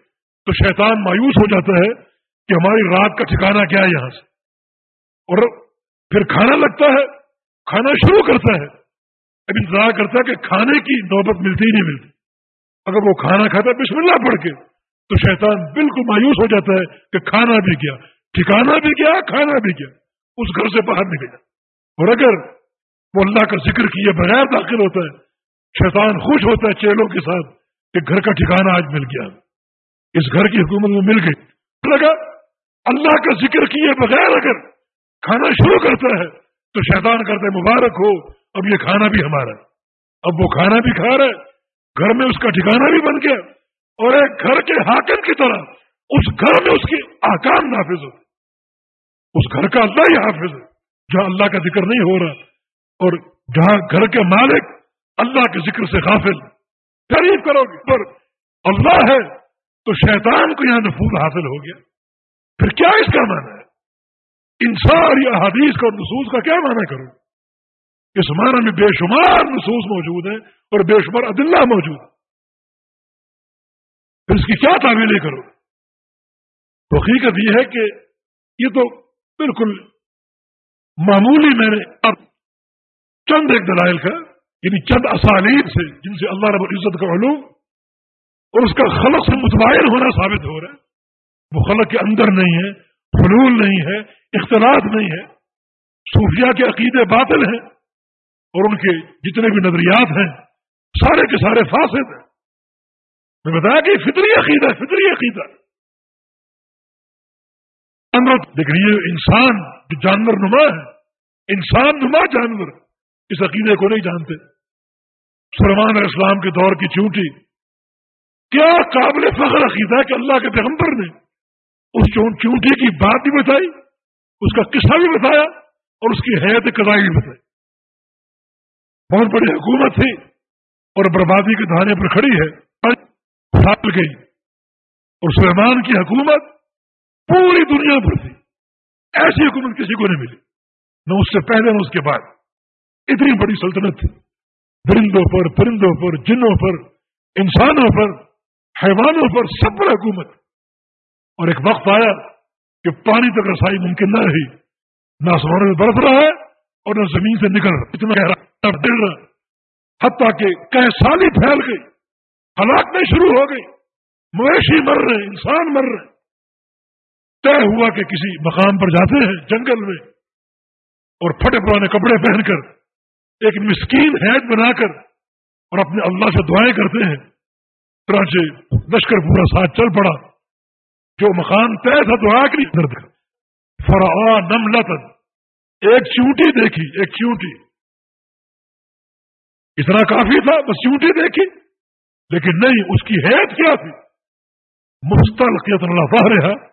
تو شیطان مایوس ہو جاتا ہے کہ ہماری رات کا ٹھکانا کیا ہے یہاں سے۔ اور پھر کھانا لگتا ہے، کھانا شروع کرتا ہے۔ اب انتظار کرتا ہے کہ کھانے کی نوبت ملتی ہی نہیں ملتی۔ اگر وہ کھانا کھاتا ہے، بسم اللہ پڑھ کے، تو شیطان بالکل مایوس ہو جاتا ہے کہ کھانا بھی گیا ٹھکانا بھی گیا کھانا بھی گیا اس گھر سے باہر نکل گیا اور اگر وہ اللہ کا ذکر کیے بغیر داخل ہوتا ہے۔ شیطان خوش ہوتا ہے چیلوں کے ساتھ کہ گھر کا ٹھکانا آج مل گیا۔ اس گھر کی حکومت میں مل گئی۔ لگا اللہ کا ذکر کیے بغیر اگر کھانا شروع کرتا ہے تو شیطان کرتے مبارک ہو، اب یہ کھانا بھی ہمارا اب وہ کھانا بھی کھا رہا ہے۔ گھر میں اس کا ٹھکانا بھی بن گیا۔ اور ایک گھر کے حاکم کی طرح اس گھر میں اس کی آکام نافذ ہوتی اس گھر کا اللہ ہی حافظ ہے۔ جہاں اللہ کا ذکر نہیں ہو رہا اور جہاں گھر کے مالک اللہ کے ذکر سے غافل تعریف کرو گے۔ پر اللہ ہے تو شیطان کو یہاں نفوذ حاصل ہو گیا۔ پھر کیا اس کا معنی ہے؟ ان ساری احادیث کا نصوص کا کیا معنی کروں اس معنی میں بے شمار نصوص موجود ہیں اور بے شمار عدلہ موجود ہے پھر اس کی کیا تعمیلیں کرو؟ تو حقیقت یہ ہے کہ یہ تو بالکل معمولی میں نے اب چند ایک دلائل کا یعنی چند اسالیب سے جن سے اللہ رب العزت کا علوم اور اس کا خلق سے متبادل ہونا ثابت ہو رہا ہے۔ وہ خلق کے اندر نہیں ہے، حلول نہیں ہے، اختلاط نہیں ہے۔ صوفیہ کے عقیدے باطل ہیں اور ان کے جتنے بھی نظریات ہیں، سارے کے سارے فاسد ہیں۔ میں بتایا کہ فطری عقیدہ فطری عقیدہ۔ لیکن یہ انسان جو جانور نما ہے، انسان نما جانور۔ اس عقیدے کو نہیں جانتے۔ سلمان علیہ السلام کے دور کی چونٹی۔ کیا قابل فخر عقیدہ کہ اللہ کے پیغمبر نے اس چونٹی کی بات بھی بتائی، اس کا قصہ بھی بتایا اور اس کی حیت قضائی بھی بتائی؟ بہت بڑی حکومت تھی اور بربادی کے دھانے پر کھڑی ہے۔ گئی اور سلیمان کی حکومت پوری دنیا پر تھی۔ ایسی حکومت کسی کو نہیں ملی، نہ اس سے پہلے نہ اس کے بعد۔ اتنی بڑی سلطنت تھی درندوں پر، پرندوں پر، جنوں پر، انسانوں پر، حیوانوں پر، سب پر حکومت۔ اور ایک وقت آیا کہ پانی تک رسائی ممکن نہ رہی۔ نہ آسمانوں میں برف رہا ہے اور نہ زمین سے نکل رہا۔ اتنا گہرا ڈر رہا۔ حتیٰ کہ کہ سالی پھیل گئی۔ ہلاک میں شروع ہو گئی۔ مویشی مر رہے انسان مر رہے طے ہوا کہ کسی مقام پر جاتے ہیں جنگل میں اور پھٹے پرانے کپڑے پہن کر ایک مسکین ہیڈ بنا کر اور اپنے اللہ سے دعائیں کرتے ہیں۔ سے لشکر پورا ساتھ چل پڑا۔ جو مقام طے تھا دعا کے درد فرا نم لتن ایک چونٹی دیکھی، ایک چونٹی اتنا کافی تھا، بس چونٹی دیکھی۔ لیکن نہیں، اس کی حید کیا تھی؟ مستل اللہ رہا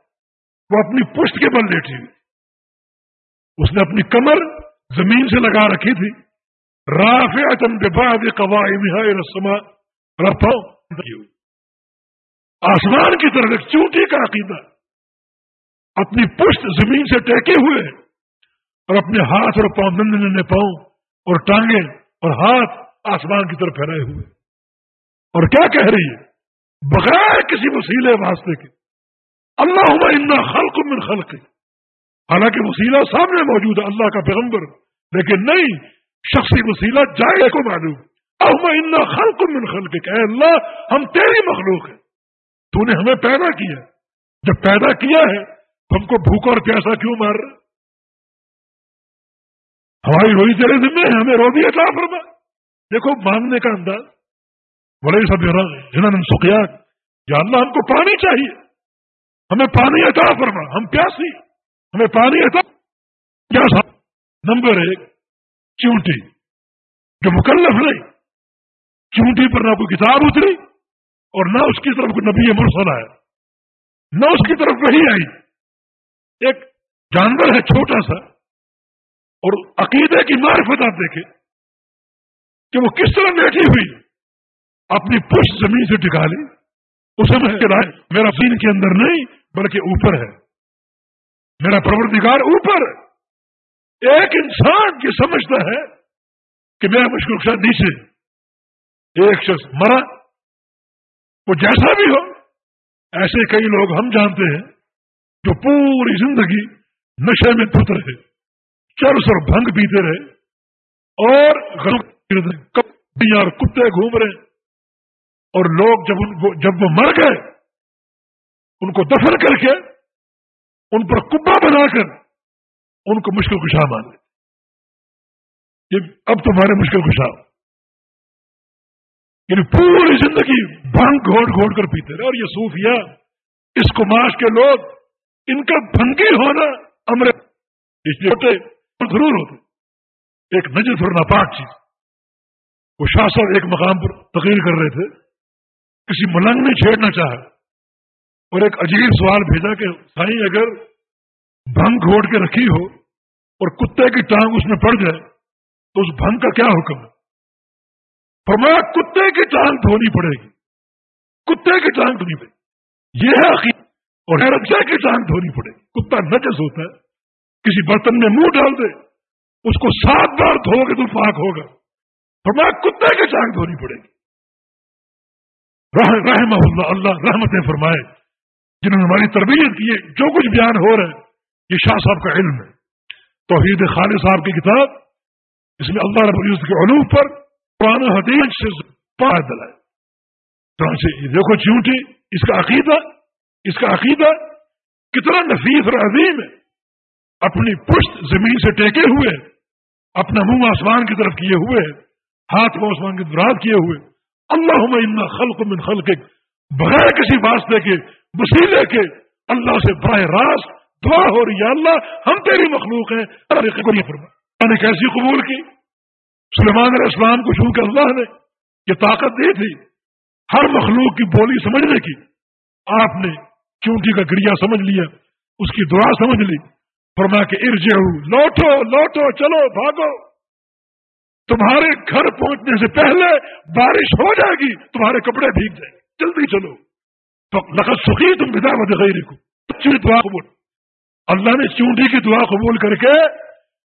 وہ اپنی پشت کے بل لیٹی ہوئی۔ اس نے اپنی کمر زمین سے لگا رکھی تھی۔ راف اچم کے بعد رسما رفا آسمان کی طرف ایک چونٹی کا عقیدہ اپنی پشت زمین سے ٹیکے ہوئے اور اپنے ہاتھ اور پاؤں نند پاؤں اور ٹانگیں اور ہاتھ آسمان کی طرف پھیلائے ہوئے اور کیا کہہ رہی ہے؟ بغیر کسی وسیلے واسطے کے. اللہ عما خلق من خلق حالانکہ وسیلہ سامنے موجود ہے، اللہ کا پیغمبر. لیکن نہیں شخصی وسیلہ جائے کو معلوم۔ اما خلق من خلق کہ اللہ، ہم تیری مخلوق ہیں۔ تو نے ہمیں پیدا کیا۔ جب پیدا کیا ہے، تو ہم کو بھوکا اور پیاسا کیوں مار رہا ہماری روئی تیرے ذمہ ہے، ہمیں رو بھی عطا فرما۔ دیکھو، مانگنے کا انداز۔ بڑے سب جنہوں سکیا یا اللہ، ہم کو پانی چاہیے۔ ہمیں پانی عطا فرما۔ ہم پیاسی۔ ہمیں پانی عطا۔ کیا نمبر ایک چونٹی جو مکلف نہیں، چونٹی پر نہ کوئی کتاب اتری اور نہ اس کی طرف کوئی نبی مرسل آیا۔ نہ اس کی طرف وہی آئی۔ ایک جانور ہے چھوٹا سا اور عقیدے کی معرفت آپ دیکھیں کہ وہ کس طرح بیٹھی ہوئی اپنی پشت زمین سے ٹکا لی۔ اسے میں میرا دین کے اندر نہیں، بلکہ اوپر ہے۔ میرا پروردگار اوپر ایک انسان یہ سمجھتا ہے کہ میرا مشکل شاید نیچے ایک شخص مرا، وہ جیسا بھی ہو، ایسے کئی لوگ ہم جانتے ہیں جو پوری زندگی نشے میں دھت رہے، چرس اور بھنگ پیتے رہے اور اور کتے گھوم رہے اور لوگ جب ان کو جب وہ مر گئے، ان کو دفن کر کے ان پر کبا بنا کر ان کو مشکل کشا مان اب تمہارے مشکل کشا۔ یعنی پوری زندگی بھنگ گھوڑ گھوڑ کر پیتے رہے اور یہ صوفیہ اس کماش کے لوگ، ان کا بھنگی ہونا امر ہوتے ضرور ہوتے۔ ایک نجر اور ناپاک چیز۔ وہ شاہ صاحب ایک مقام پر تقریر کر رہے تھے۔ کسی ملنگ نے چھیڑنا چاہا۔ اور ایک عجیب سوال بھیجا کہ سائیں اگر بھنگ گھوڑ کے رکھی ہو اور کتے کی ٹانگ اس میں پڑ جائے، تو اس بھنگ کا کیا حکم ہے؟ فرمایا کتے کی ٹانگ دھونی پڑے گی۔ کتے کی ٹانگ دھونی پڑے گی۔ یہ ہے عقید اور رکشا کی ٹانگ دھونی پڑے گی۔ کتا نجس ہوتا ہے۔ کسی برتن میں منہ ڈال دے، اس کو سات بار دھو کے تو پاک ہوگا۔ فرمایا کتے کی چانگ دھونی پڑے گی۔ رحم اللہ اللہ رحمت فرمائے، جنہوں نے ہماری تربیت کی جو کچھ بیان ہو رہا ہے یہ شاہ صاحب کا علم ہے۔ توحید خالد صاحب کی کتاب، اس میں اللہ رب العزت کے علوم پر پرانا حدیث سے پار دلائے سے دیکھو چونٹی اس کا عقیدہ، اس کا عقیدہ کتنا نفیس اور عظیم ہے۔ اپنی پشت زمین سے ٹیکے ہوئے، اپنا منہ آسمان کی طرف کیے ہوئے، ہاتھ عثمان کی دراد کیے ہوئے۔ اللہ خلق من خلق بغیر کسی واسطے کے، وسیلے کے، اللہ سے براہ راست دعا ہو رہی ہے۔ اللہ، ہم تیری مخلوق ہیں۔ اللہ نے کیسی قبول کی؟ سلمان علیہ السلام کو چونکہ اللہ نے یہ طاقت دی تھی ہر مخلوق کی بولی سمجھنے کی۔ آپ نے چونٹی کا گڑیا سمجھ لیا، اس کی دعا سمجھ لی۔ فرما کے ارجے لوٹو لوٹو، چلو، بھاگو۔ تمہارے گھر پہنچنے سے پہلے بارش ہو جائے گی، تمہارے کپڑے بھیگ جائیں گے۔ جلدی چلو۔ تو لقت سخی تم بدا غیر کو اللہ نے چونٹی کی دعا قبول کر کے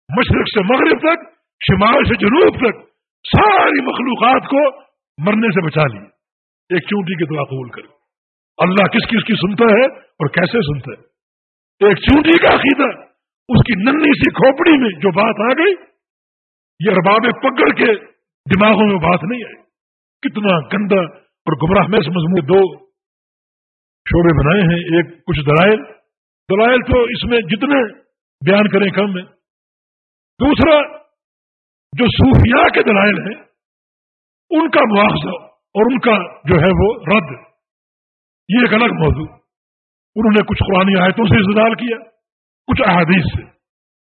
مشرق سے مغرب تک، شمال سے جنوب تک ساری مخلوقات کو مرنے سے بچا لی ایک چونٹی کی دعا قبول کر اللہ کس کس کی سنتا ہے اور کیسے سنتا ہے؟ ایک چونٹی کا عقیدہ، اس کی ننی سی کھوپڑی میں جو بات آ گئی، یہ ارباب پکڑ کے دماغوں میں بات نہیں آئی۔ کتنا گندا اور گمراہ میں مضمون دو شعبے بنائے ہیں، ایک کچھ دلائل دلائل تو اس میں جتنے بیان کریں کم ہے دوسرا، جو صوفیاء کے دلائل ہیں، ان کا مواخذہ اور ان کا جو ہے وہ رد، یہ ایک الگ موضوع۔ انہوں نے کچھ قرآن آیتوں سے استعمال کیا، کچھ احادیث سے۔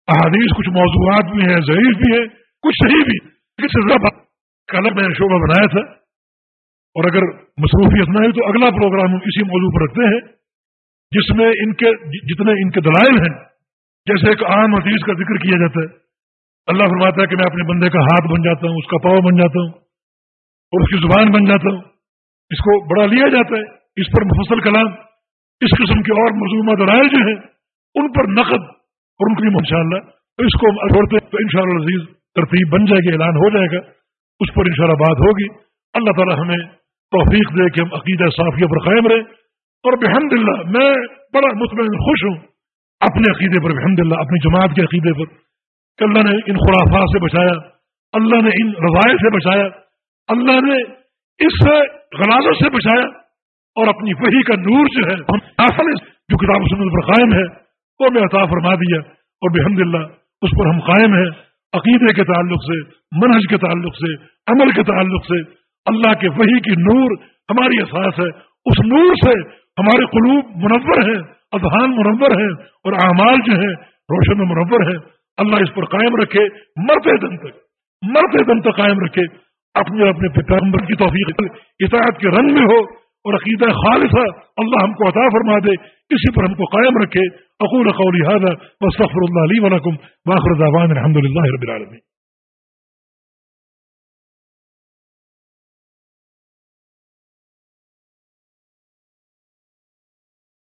احادیث کچھ موضوعات بھی ہیں، ضعیف بھی ہیں، کچھ صحیح بھی الگ میں نے شعبہ بنایا تھا۔ اور اگر مصروفیت نہ ہے تو اگلا پروگرام ہم اسی موضوع پر رکھتے ہیں۔ جس میں ان کے جی- جتنے ان کے دلائل ہیں، جیسے ایک عام حدیث کا ذکر کیا جاتا ہے۔ اللہ فرماتا ہے کہ میں اپنے بندے کا ہاتھ بن جاتا ہوں، اس کا پاؤ بن جاتا ہوں اور اس کی زبان بن جاتا ہوں۔ اس کو بڑا لیا جاتا ہے، اس پر مفصل کلام، اس قسم کے اور مضمومہ دلائل جو ہیں، ان پر نقد اور ان کی ان شاء اللہ اس کو چھوڑتے تو ان شاء اللہ عزیز ترتیب بن جائے گی، اعلان ہو جائے گا۔ اس پر انشاءاللہ بات ہوگی۔ اللہ تعالی ہمیں توفیق دے کہ ہم عقیدہ صافیہ پر قائم رہیں۔ اور بحمد اللہ میں بڑا مطمئن خوش ہوں اپنے عقیدے پر بحمد اللہ اپنی جماعت کے عقیدے پر کہ اللہ نے ان خرافات سے بچایا، اللہ نے ان رضائل سے بچایا، اللہ نے اس غلازت سے بچایا اور اپنی وہی کا نور جو ہے جو کتاب سنت پر قائم ہے وہ میں عطا فرما دیا اور بحمد اللہ اس پر ہم قائم ہیں، عقیدے کے تعلق سے، منہج کے تعلق سے، عمل کے تعلق سے، اللہ کے وہی کی نور ہماری احساس ہے، اس نور سے ہمارے قلوب منور ہیں، اذہان منور ہیں اور اعمال جو ہیں روشن منور ہیں۔ اللہ اس پر قائم رکھے مرتے دن تک مرتے دن تک قائم رکھے۔ اپنے اپنے پیغمبر کی توفیق اطاعت کے رنگ میں ہو اور عقیدہ خالصہ اللہ ہم کو عطا فرما دے۔ اسی پر ہم کو قائم رکھے۔ اقول قولی هذا واستغفر الله لي ولكم واخر دعوانا الحمد لله رب العالمين۔